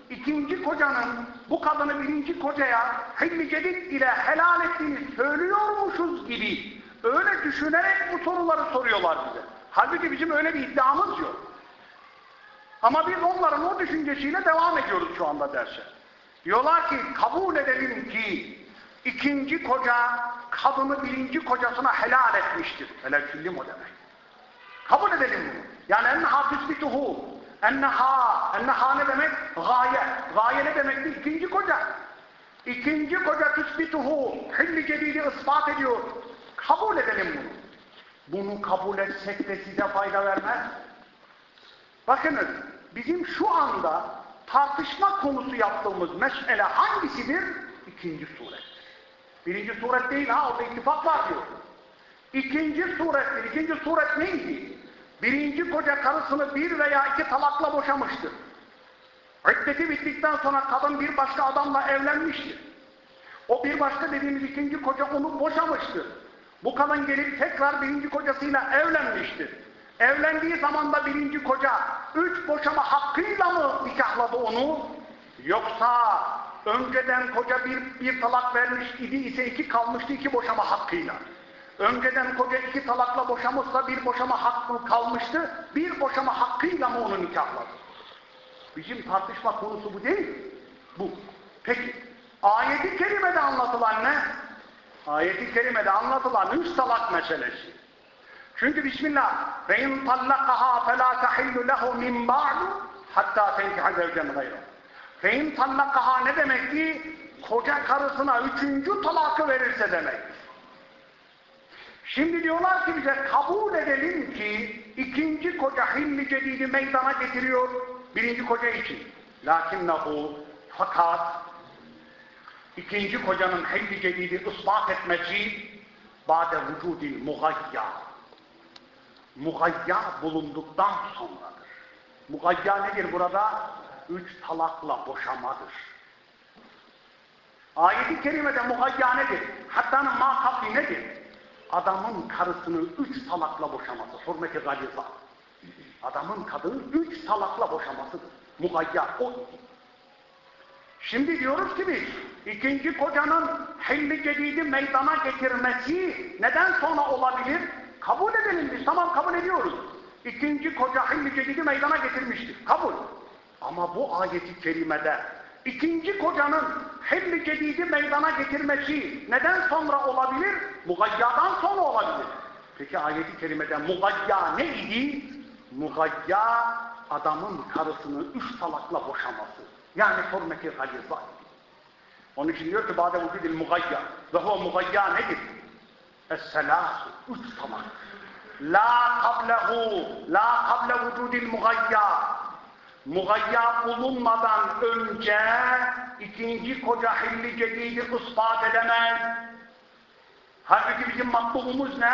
ikinci kocanın bu kadını birinci kocaya hilmi cedid ile helal ettiğini söylüyormuşuz gibi öyle düşünerek bu soruları soruyorlar bize. Halbuki bizim öyle bir iddiamız yok. Ama biz onların o düşüncesiyle devam ediyoruz şu anda derse. Diyorlar ki kabul edelim ki ikinci koca kadını birinci kocasına helal etmiştir. Helal küllim o demek. Kabul edelim bunu. Yani enneha tüsbituhu. Enneha, enneha ne demek? Gaye. Gaye ne demekti? İkinci koca. İkinci koca tüsbituhu. Hilli cedidi ispat ediyor. Kabul edelim bunu. Bunu kabul etsek de size fayda vermez. Bakınız, bizim şu anda tartışma konusu yaptığımız mesele hangisidir? İkinci suret. Birinci suret değil ha, orada ittifak var diyor. İkinci surettir. İkinci suret neydi? Birinci koca karısını bir veya iki talakla boşamıştır. İddeti bittikten sonra kadın bir başka adamla evlenmiştir. O bir başka dediğimiz ikinci koca onu boşamıştır. Bu kadın gelip tekrar birinci kocasıyla evlenmiştir. Evlendiği zaman da birinci koca üç boşama hakkıyla mı nikahladı onu? Yoksa önceden koca bir, bir talak vermiş idi ise iki kalmıştı iki boşama hakkıyla. Önceden koca iki talakla boşamışsa bir boşama hakkı kalmıştı. Bir boşama hakkıyla mı onu nikahladı? Bizim tartışma konusu bu değil. Bu. Peki. Ayeti kerimede anlatılan ne? Ayeti kerimede anlatılan üç talak meselesi. Çünkü Bismillah tallaqaha fela tahillu lehu min ba'du hatta tenkiha zevcen gayra. Fe in tallaqaha ne demek ki? Koca karısına üçüncü talakı verirse demek. Şimdi diyorlar ki bize kabul edelim ki ikinci koca hilmi cedidi meydana getiriyor birinci koca için. Lakinnehu fakat ikinci kocanın hilmi cedidi ispat etmesi ba'de vücudil mugayya. Mugayya bulunduktan sonradır. Mugayya nedir burada? Üç talakla boşamadır. Ayet-i kerimede mugayya nedir? Hatta makabli nedir? Adamın karısını üç talakla boşaması. Hürmeti galiza. Adamın kadını üç talakla boşamasıdır. Mugayya o. Şimdi diyoruz ki biz, ikinci kocanın hilli cedidi meydana getirmesi neden sonra olabilir? Kabul edelim biz, tamam kabul ediyoruz. İkinci koca hilli cedidi meydana getirmiştir, kabul. Ama bu ayeti kerimede ikinci kocanın hilli cedidi meydana getirmesi neden sonra olabilir? Mugayyadan sonra olabilir. Peki ayeti kerimede mugayya ne idi? Mugayya adamın karısını üç talakla boşaması. Yani hürmeti galiza. Onun için diyor ki bade vücudil mugayya ve huve mugayya nedir? Es-selâsu, üç talak. La kablehu, la kable vücudil mugayya. Mugayya bulunmadan önce ikinci koca hilli cedidi ispat edemez. Halbuki bizim matlubumuz ne?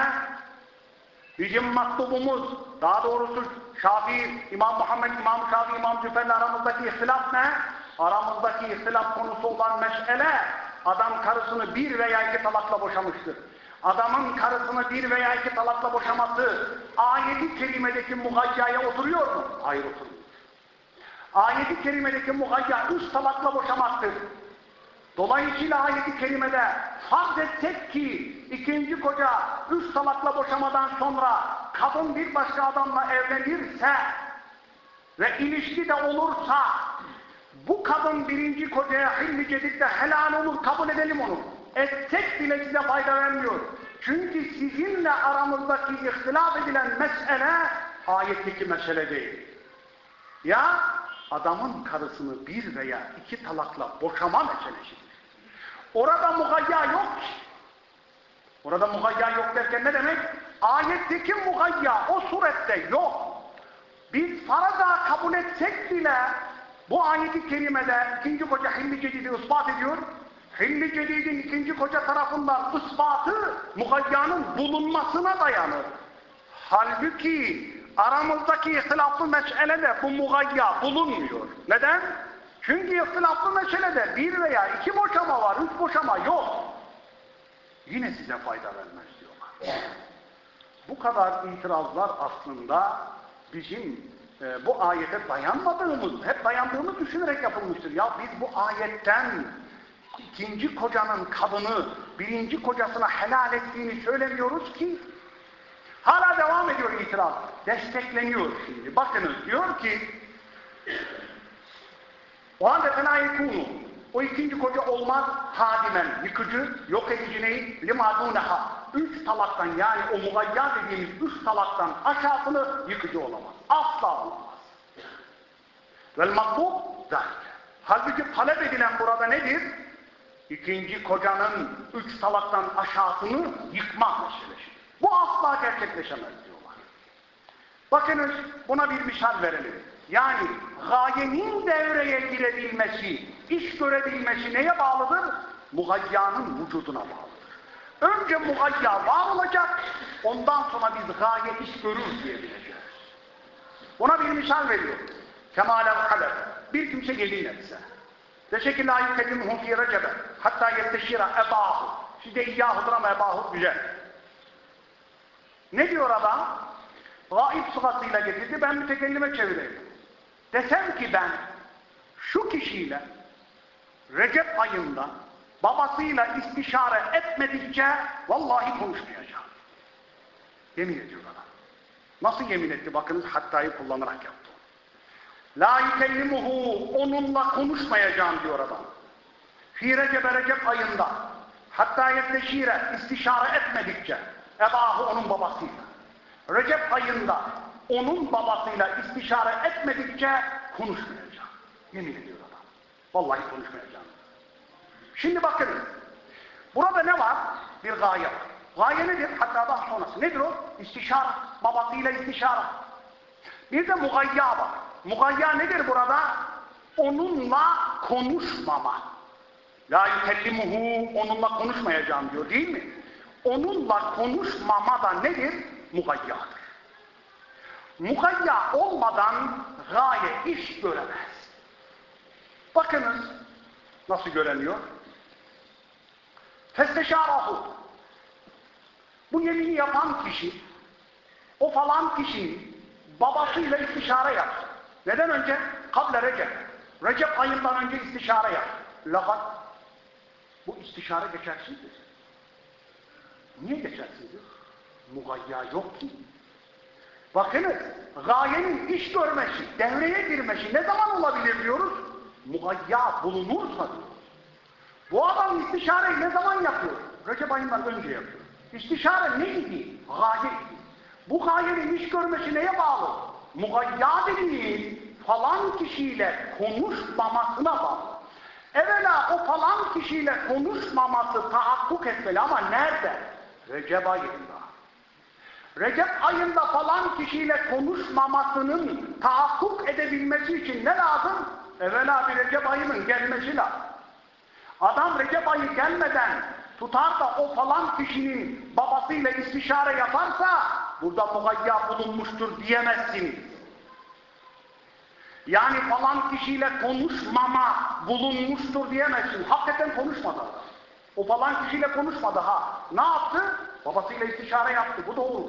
Bizim matlubumuz, daha doğrusu Şafii, İmam Muhammed, İmam Şafii, İmam Cüfer'le aramızdaki ihtilaf ne? Aramızdaki ihtilaf konusu olan meşele, adam karısını bir veya iki talakla boşamıştır. Adamın karısını bir veya iki talakla boşaması, ayeti kerimedeki muhayyaya oturuyor mu? Hayır oturmuyor. Ayeti kerimedeki muhayya üç talakla boşamaktır. Dolayısıyla ayeti kerimede farz etsek ki ikinci koca üç talakla boşamadan sonra kadın bir başka adamla evlenirse ve ilişki de olursa bu kadın birinci kocaya hilli cedidde helal olur kabul edelim onu. Etsek bile size fayda vermiyor. Çünkü sizinle aramızdaki ihtilaf edilen mesele ayetteki mesele değil. Ya adamın karısını bir veya iki talakla boşama meselesidir. Orada mugayya yok ki. Orada mugayya yok derken ne demek? Ayetteki mugayya o surette yok. Biz faraza kabul etsek bile bu ayeti kerimede ikinci koca hilli cedidi ispat ediyor. Hilli cedidin ikinci koca tarafından ispatı mugayyanın bulunmasına dayanır. Halbuki aramızdaki ihtilaflı meselede bu mugayya bulunmuyor. Neden? Çünkü ihtilaflı meselede bir veya iki boşama var, üç boşama yok. Yine size fayda vermez diyorlar. Bu kadar itirazlar aslında bizim e, bu ayete dayanmadığımız, hep dayandığımız düşünerek yapılmıştır. Ya biz bu ayetten ikinci kocanın kadını birinci kocasına helal ettiğini söylemiyoruz ki hala devam ediyor itiraz. Destekleniyor şimdi. Bakınız diyor ki o halde fena o ikinci koca olmaz hadimen, yıkıcı, yok edici neyi? Limaduneha. Üç talaktan yani o mugayya dediğimiz üç talaktan aşağısını yıkıcı olamaz. Asla olamaz. Vel maklub zâlike. Halbuki talep edilen burada nedir? İkinci kocanın üç talaktan aşağısını yıkma meselesi. Bu asla gerçekleşemez diyorlar. Bakınız buna bir misal verelim. Yani gayenin devreye girebilmesi, iş görebilmesi neye bağlıdır? Muhayyanın vücuduna bağlıdır. Önce muhayya var olacak, ondan sonra biz gaye iş görür diyebileceğiz. Buna bir misal veriyor. Kemalev halef. Bir kimse yemin etse. Dese ki la yukellimuhum fi recebe. Hatta yetteşira ebahu. Sizde iyyahıdır ama ebahu güzel. Ne diyor adam? Gaib sıfatıyla getirdi, ben mütekellime çevireyim. Desem ki ben şu kişiyle Recep ayında babasıyla istişare etmedikçe vallahi konuşmayacağım. Yemin ediyor adam. Nasıl yemin etti? Bakınız hattayı kullanarak yaptı. La yukellimuhu onunla konuşmayacağım diyor adam. Fi Recep Recep ayında hatta yetleşire istişare etmedikçe ebahu onun babasıyla. Recep ayında onun babasıyla istişare etmedikçe konuşmayacağım. Yemin ediyor adam. Vallahi konuşmayacağım. Şimdi bakın. Burada ne var? Bir gaye var. Gaye nedir? Hatta daha sonrası. Nedir o? İstişare. Babasıyla istişare. Bir de mugayya var. Mugayya nedir burada? Onunla konuşmama. La yükellimuhu onunla konuşmayacağım diyor değil mi? Onunla konuşmama da nedir? Mugayyadır. Mugayya olmadan gaye iş göremez. Bakınız nasıl göremiyor? Festeşarahu. Bu yemini yapan kişi, o falan kişinin babasıyla istişare yaptı. Neden önce? Kable Recep. Recep ayından önce istişare yaptı. Lakat. Bu istişare geçersizdir. Niye geçersizdir? Mugayya yok ki. Bakınız, gayenin iş görmesi, devreye girmesi ne zaman olabilir diyoruz? Mugayya bulunursa diyoruz. Bu adam istişareyi ne zaman yapıyor? Recep ayından önce yapıyor. İstişare? Gaye idi. Bu gayenin iş görmesi neye bağlı? Mugayya dediğin falan kişiyle konuşmamasına bağlı. Evvela o falan kişiyle konuşmaması tahakkuk etmeli ama nerede? Recep ayında. Recep ayında falan kişiyle konuşmamasının tahakkuk edebilmesi için ne lazım? Evvela bir Recep ayının gelmesi lazım. Adam Recep ayı gelmeden tutar da o falan kişinin babasıyla istişare yaparsa burada mugayya bulunmuştur diyemezsiniz. Yani falan kişiyle konuşmama bulunmuştur diyemezsin. Hakikaten konuşmadı. O falan kişiyle konuşmadı ha. Ne yaptı? Babasıyla istişare yaptı. Bu doğru.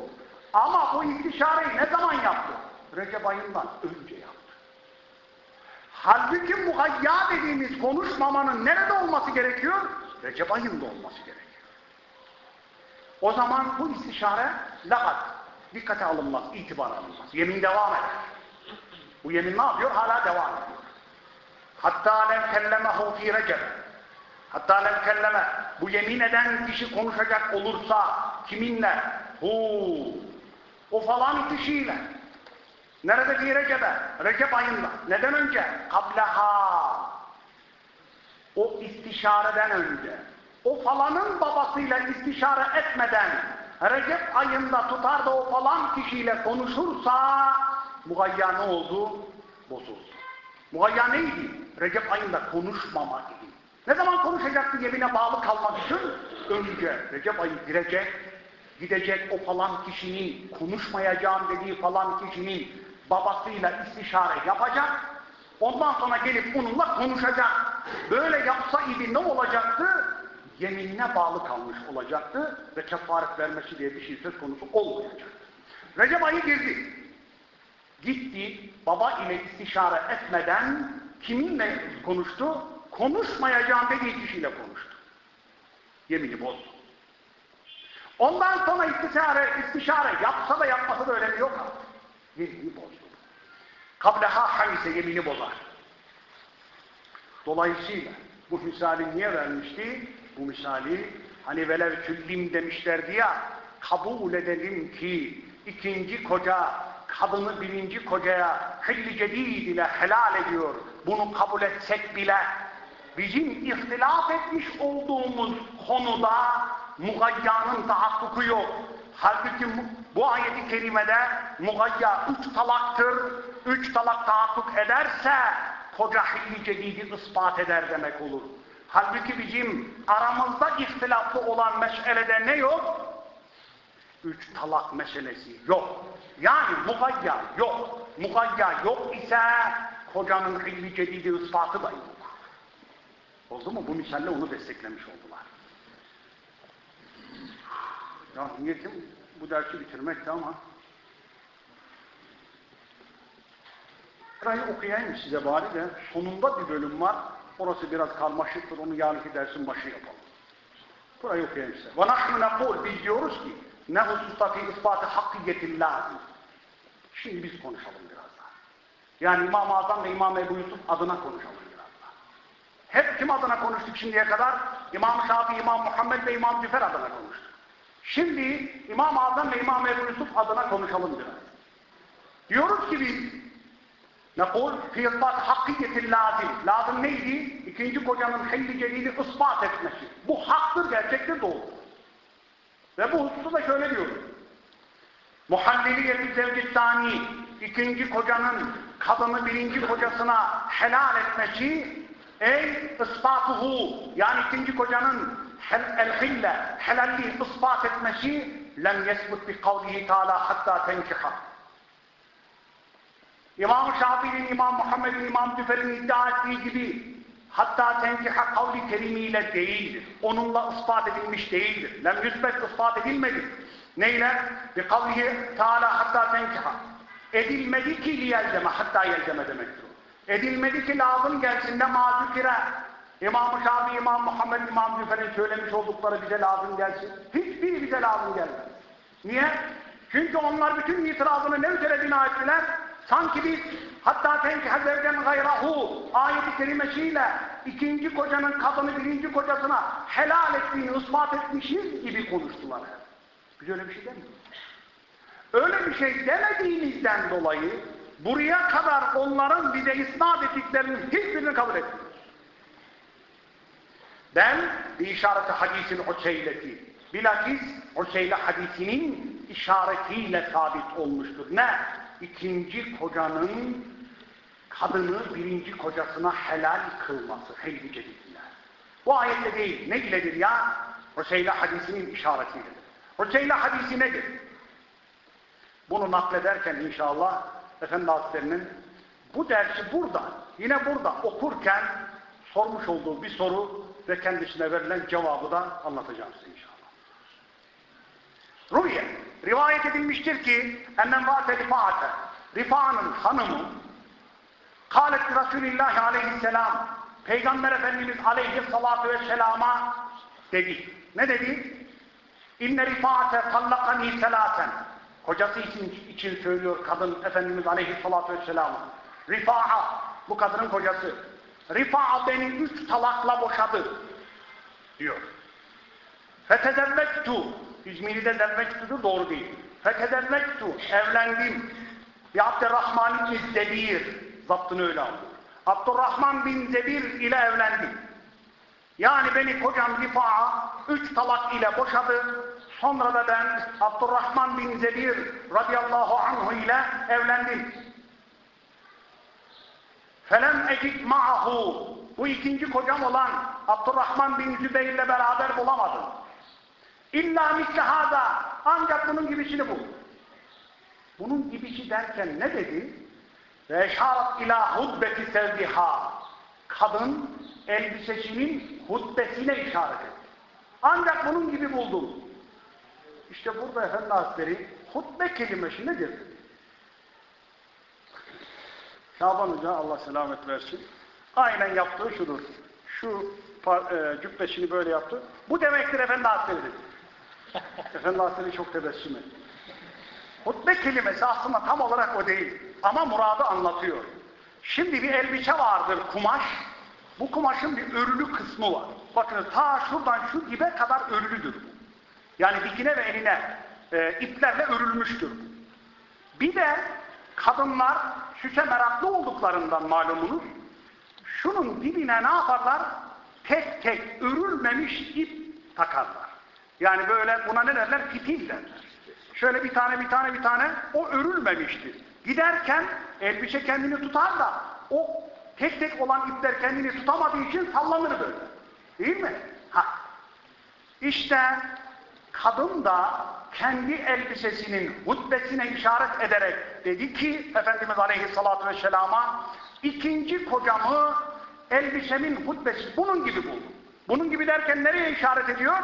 Ama bu istişareyi ne zaman yaptı? Recep ayından önce yaptı. Halbuki muhayya dediğimiz konuşmamanın nerede olması gerekiyor? Recep ayında olması gerekiyor. O zaman bu istişare lakat dikkate alınmaz, itibar alınmaz. Yemin devam eder. Bu yemin ne yapıyor? Hala devam ediyor. Hatta lem kellemehu fi recep. Hatta lem kelleme. Bu yemin eden kişi konuşacak olursa kiminle? Hu. O falan kişiyle. Nerede fi recebe? Recep ayında. Neden önce? Kableha. O istişareden önce. O falanın babasıyla istişare etmeden Recep ayında tutar da o falan kişiyle konuşursa Mugayya ne oldu? Bozuldu. Mugayya neydi? Recep ayında konuşmama idi. Ne zaman konuşacaktı yemine bağlı kalmak için? Önce Recep ayı girecek, gidecek o falan kişinin, konuşmayacağım dediği falan kişinin babasıyla istişare yapacak, ondan sonra gelip onunla konuşacak. Böyle yapsa idi ne olacaktı? Yeminine bağlı kalmış olacaktı ve kefaret vermesi diye bir şey söz konusu olmayacaktı. Recep ayı girdi gitti baba ile istişare etmeden kiminle konuştu? Konuşmayacağım dediği kişiyle konuştu. Yemini bozdu. Ondan sonra istişare, istişare yapsa da yapmasa da önemi yok artık. Yemini bozdu. Kableha hangise yemini bozar. Dolayısıyla bu misali niye vermişti? Bu misali hani velev küllim demişlerdi ya kabul edelim ki ikinci koca kadını birinci kocaya hilli cedid ile helal ediyor. Bunu kabul etsek bile bizim ihtilaf etmiş olduğumuz konuda mugayyanın tahakkuku yok. Halbuki bu ayeti kerimede mugayya üç talaktır. Üç talak tahakkuk ederse koca hilli cedidi ispat eder demek olur. Halbuki bizim aramızda ihtilaflı olan meselede ne yok? Üç talak meselesi yok. Yani mugayya yok. Mugayya yok ise kocanın ilmi cedidi ispatı da yok. Oldu mu? Bu misalle onu desteklemiş oldular. Ya niyetim bu dersi bitirmekti ama Burayı okuyayım size bari de sonunda bir bölüm var. Orası biraz karmaşıktır. Onu yarınki dersin başı yapalım. Burayı okuyayım size. Nahnu nekul biz diyoruz ki ne hususta fi ispatı hakkiyetillah. Şimdi biz konuşalım biraz daha. Yani İmam-ı Azam ve İmam Ebu Yusuf adına konuşalım. Hep kim adına konuştuk şimdiye kadar? İmam Şafii, İmam Muhammed ve İmam Cüfer adına konuştuk. Şimdi İmam-ı Azam ve İmam Ebu Yusuf adına konuşalım biraz. Diyoruz ki biz Nekul fi ispat hakkiyetil lazım. Lazım neydi? İkinci kocanın hilli celili ispat etmesi. Bu haktır, gerçektir, doğru. Ve bu hususu da şöyle diyor. Muhalliliyeti zevcistani ikinci kocanın kadını birinci kocasına helal etmesi ey ispatuhu yani ikinci kocanın el-hille, helalliği ispat etmesi lem yesbut bi kavlihi teala hatta tenkiha. İmam-ı Şafii'nin, İmam Muhammed'in, İmam Tüfer'in iddia ettiği gibi hatta tenkiha kavli kerimiyle değildir. Onunla ispat edilmiş değildir. Lem yüzbet ispat edilmedi. Neyle? Bi kavlihi teala hatta tenkiha. Edilmedi ki liyelceme, hatta yelceme demektir. Edilmedi ki lazım gelsin de mazükire. İmam-ı Şafii, İmam Muhammed, İmam Züfer'in söylemiş oldukları bize lazım gelsin. Hiçbiri bize lazım gelmez. Niye? Çünkü onlar bütün itirazını ne üzere bina ettiler? Sanki biz hatta tenki hazevden gayrahu ayeti kerimesiyle ikinci kocanın kadını birinci kocasına helal ettiğini ispat etmişiz gibi konuştular. Biz öyle bir şey demiyoruz. Öyle bir şey demediğimizden dolayı buraya kadar onların bize isnat ettiklerinin hiçbirini kabul etmiyoruz. Ben bir işareti hadisin Useyleti. Bilakis Useyle hadisinin işaretiyle sabit olmuştur. Ne? İkinci kocanın kadını birinci kocasına helal kılması. Helvi cedidine. Bu ayette değil. Ne iledir ya? Useyle hadisinin işaretiyledir. Useyle hadisi nedir? Bunu naklederken inşallah Efendi Hazretleri'nin bu dersi burada, yine burada okurken sormuş olduğu bir soru ve kendisine verilen cevabı da anlatacağım size inşallah. Ruhiye, rivayet edilmiştir ki ennen vâte rifaate, Rifa'nın hanımı kâlet Resulillahi aleyhisselam Peygamber Efendimiz aleyhissalatu vesselama dedi. Ne dedi? İnne rifaate tallakani selaten Kocası için, için söylüyor kadın Efendimiz Aleyhisselatü Vesselam. Rifa'a, bu kadının kocası. Rifa'a beni üç talakla boşadı diyor. Fetezevvektu, İzmir'de zevvektu'dur doğru değil. Fetezevvektu, evlendim. Bir Abdurrahman bin Zebir, zaptını öyle aldı. Abdurrahman bin Zebir ile evlendim. Yani beni kocam Rifa'a üç talak ile boşadı. Sonra da ben Abdurrahman bin Zebir radıyallahu anhu ile evlendim. Felem ecik ma'ahu bu ikinci kocam olan Abdurrahman bin Zübeyir ile beraber bulamadım. İlla misle ancak bunun gibisini bul. Bunun gibisi derken ne dedi? Ve eşaret ila hudbeti sevdiha. Kadın elbisesinin hutbesine işaret etti. Ancak bunun gibi buldum. İşte burada Efendi Hazretleri hutbe kelimesi nedir? Şaban Hoca Allah selamet versin. Aynen yaptığı şudur. Şu e, cübbesini böyle yaptı. Bu demektir Efendi Hazretleri. Efendi Hazretleri çok tebessüm etti. Hutbe kelimesi aslında tam olarak o değil. Ama muradı anlatıyor. Şimdi bir elbise vardır kumaş. Bu kumaşın bir örülü kısmı var. Bakın ta şuradan şu dibe kadar örülüdür. Yani dikine ve eline e, iplerle örülmüştür. Bir de kadınlar süse meraklı olduklarından malumunuz şunun dibine ne yaparlar? Tek tek örülmemiş ip takarlar. Yani böyle buna ne derler? Fitil derler. Şöyle bir tane bir tane bir tane o örülmemiştir. Giderken elbise kendini tutar da o tek tek olan ipler kendini tutamadığı için sallanır böyle. Değil mi? Ha. İşte kadın da kendi elbisesinin hutbesine işaret ederek dedi ki Efendimiz Aleyhisselatü Vesselam'a ikinci kocamı elbisemin hutbesi bunun gibi buldum. Bunun gibi derken nereye işaret ediyor?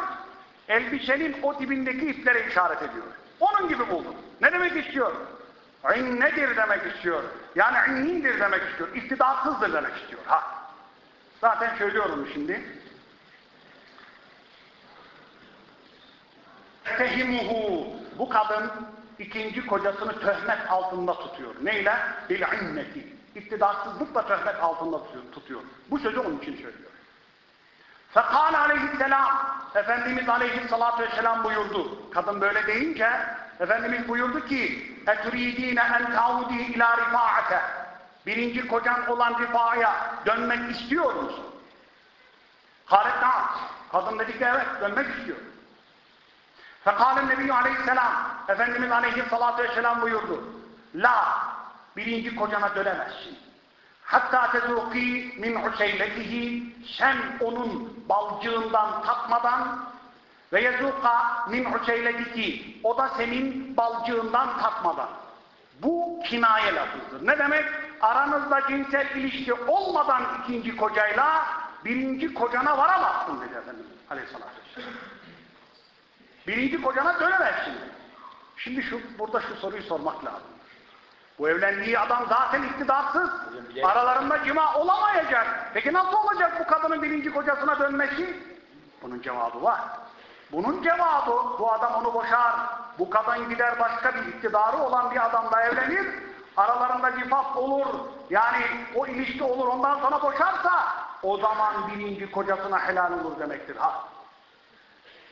Elbisenin o dibindeki iplere işaret ediyor. Onun gibi buldum. Ne demek istiyor? İn nedir demek istiyor. Yani innindir demek istiyor. İktidarsızdır demek istiyor. Ha. Zaten söylüyorum şimdi. Tehimuhu. Bu kadın ikinci kocasını töhmet altında tutuyor. Neyle? Bil inneti. İktidarsızlıkla töhmet altında tutuyor. Bu sözü onun için söylüyor. Fekal aleyhisselam Efendimiz aleyhissalatü vesselam buyurdu. Kadın böyle deyince Efendimiz buyurdu ki اَتُرِيد۪ينَ اَنْ تَعُودِهِ اِلٰى رِفَاعَةَ Birinci kocan olan rifaya dönmek istiyor musun? Haret Kadın dedi ki evet dönmek istiyor. Fekalen Nebi Aleyhisselam Efendimiz Aleyhisselatü Vesselam buyurdu. La birinci kocana dönemezsin. Hatta tezuki min useyletihi sen onun balcığından tatmadan ve yezuka min useyletiki o da senin balcığından tatmadan. Bu kinaye lafıdır. Ne demek? Aranızda cinsel ilişki olmadan ikinci kocayla birinci kocana varamazsın dedi Efendimiz Aleyhisselatü Vesselam. Birinci kocana dönemezsin. Şimdi şu burada şu soruyu sormak lazım. Bu evlendiği adam zaten iktidarsız. Aralarında cima olamayacak. Peki nasıl olacak bu kadının birinci kocasına dönmesi? Bunun cevabı var. Bunun cevabı bu adam onu boşar. Bu kadın gider başka bir iktidarı olan bir adamla evlenir. Aralarında cifaf olur. Yani o ilişki olur. Ondan sonra boşarsa o zaman birinci kocasına helal olur demektir. Ha.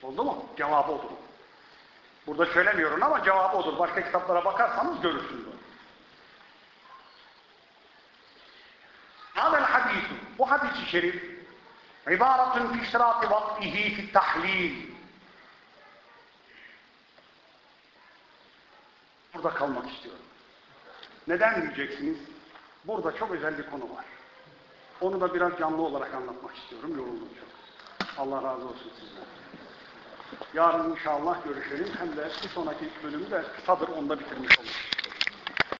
Oldu mu? Cevabı odur. Burada söylemiyorum ama cevabı odur. Başka kitaplara bakarsanız görürsünüz onu. Hadel hadisu. Bu hadis-i şerif ibaratun fi şirati vattihi fi tahlil. Burada kalmak istiyorum. Neden diyeceksiniz? Burada çok özel bir konu var. Onu da biraz canlı olarak anlatmak istiyorum. Yoruldum çok. Allah razı olsun sizden. Yarın inşallah görüşelim. Hem de bir sonraki bölümü de kısadır. Onda bitirmiş oluruz.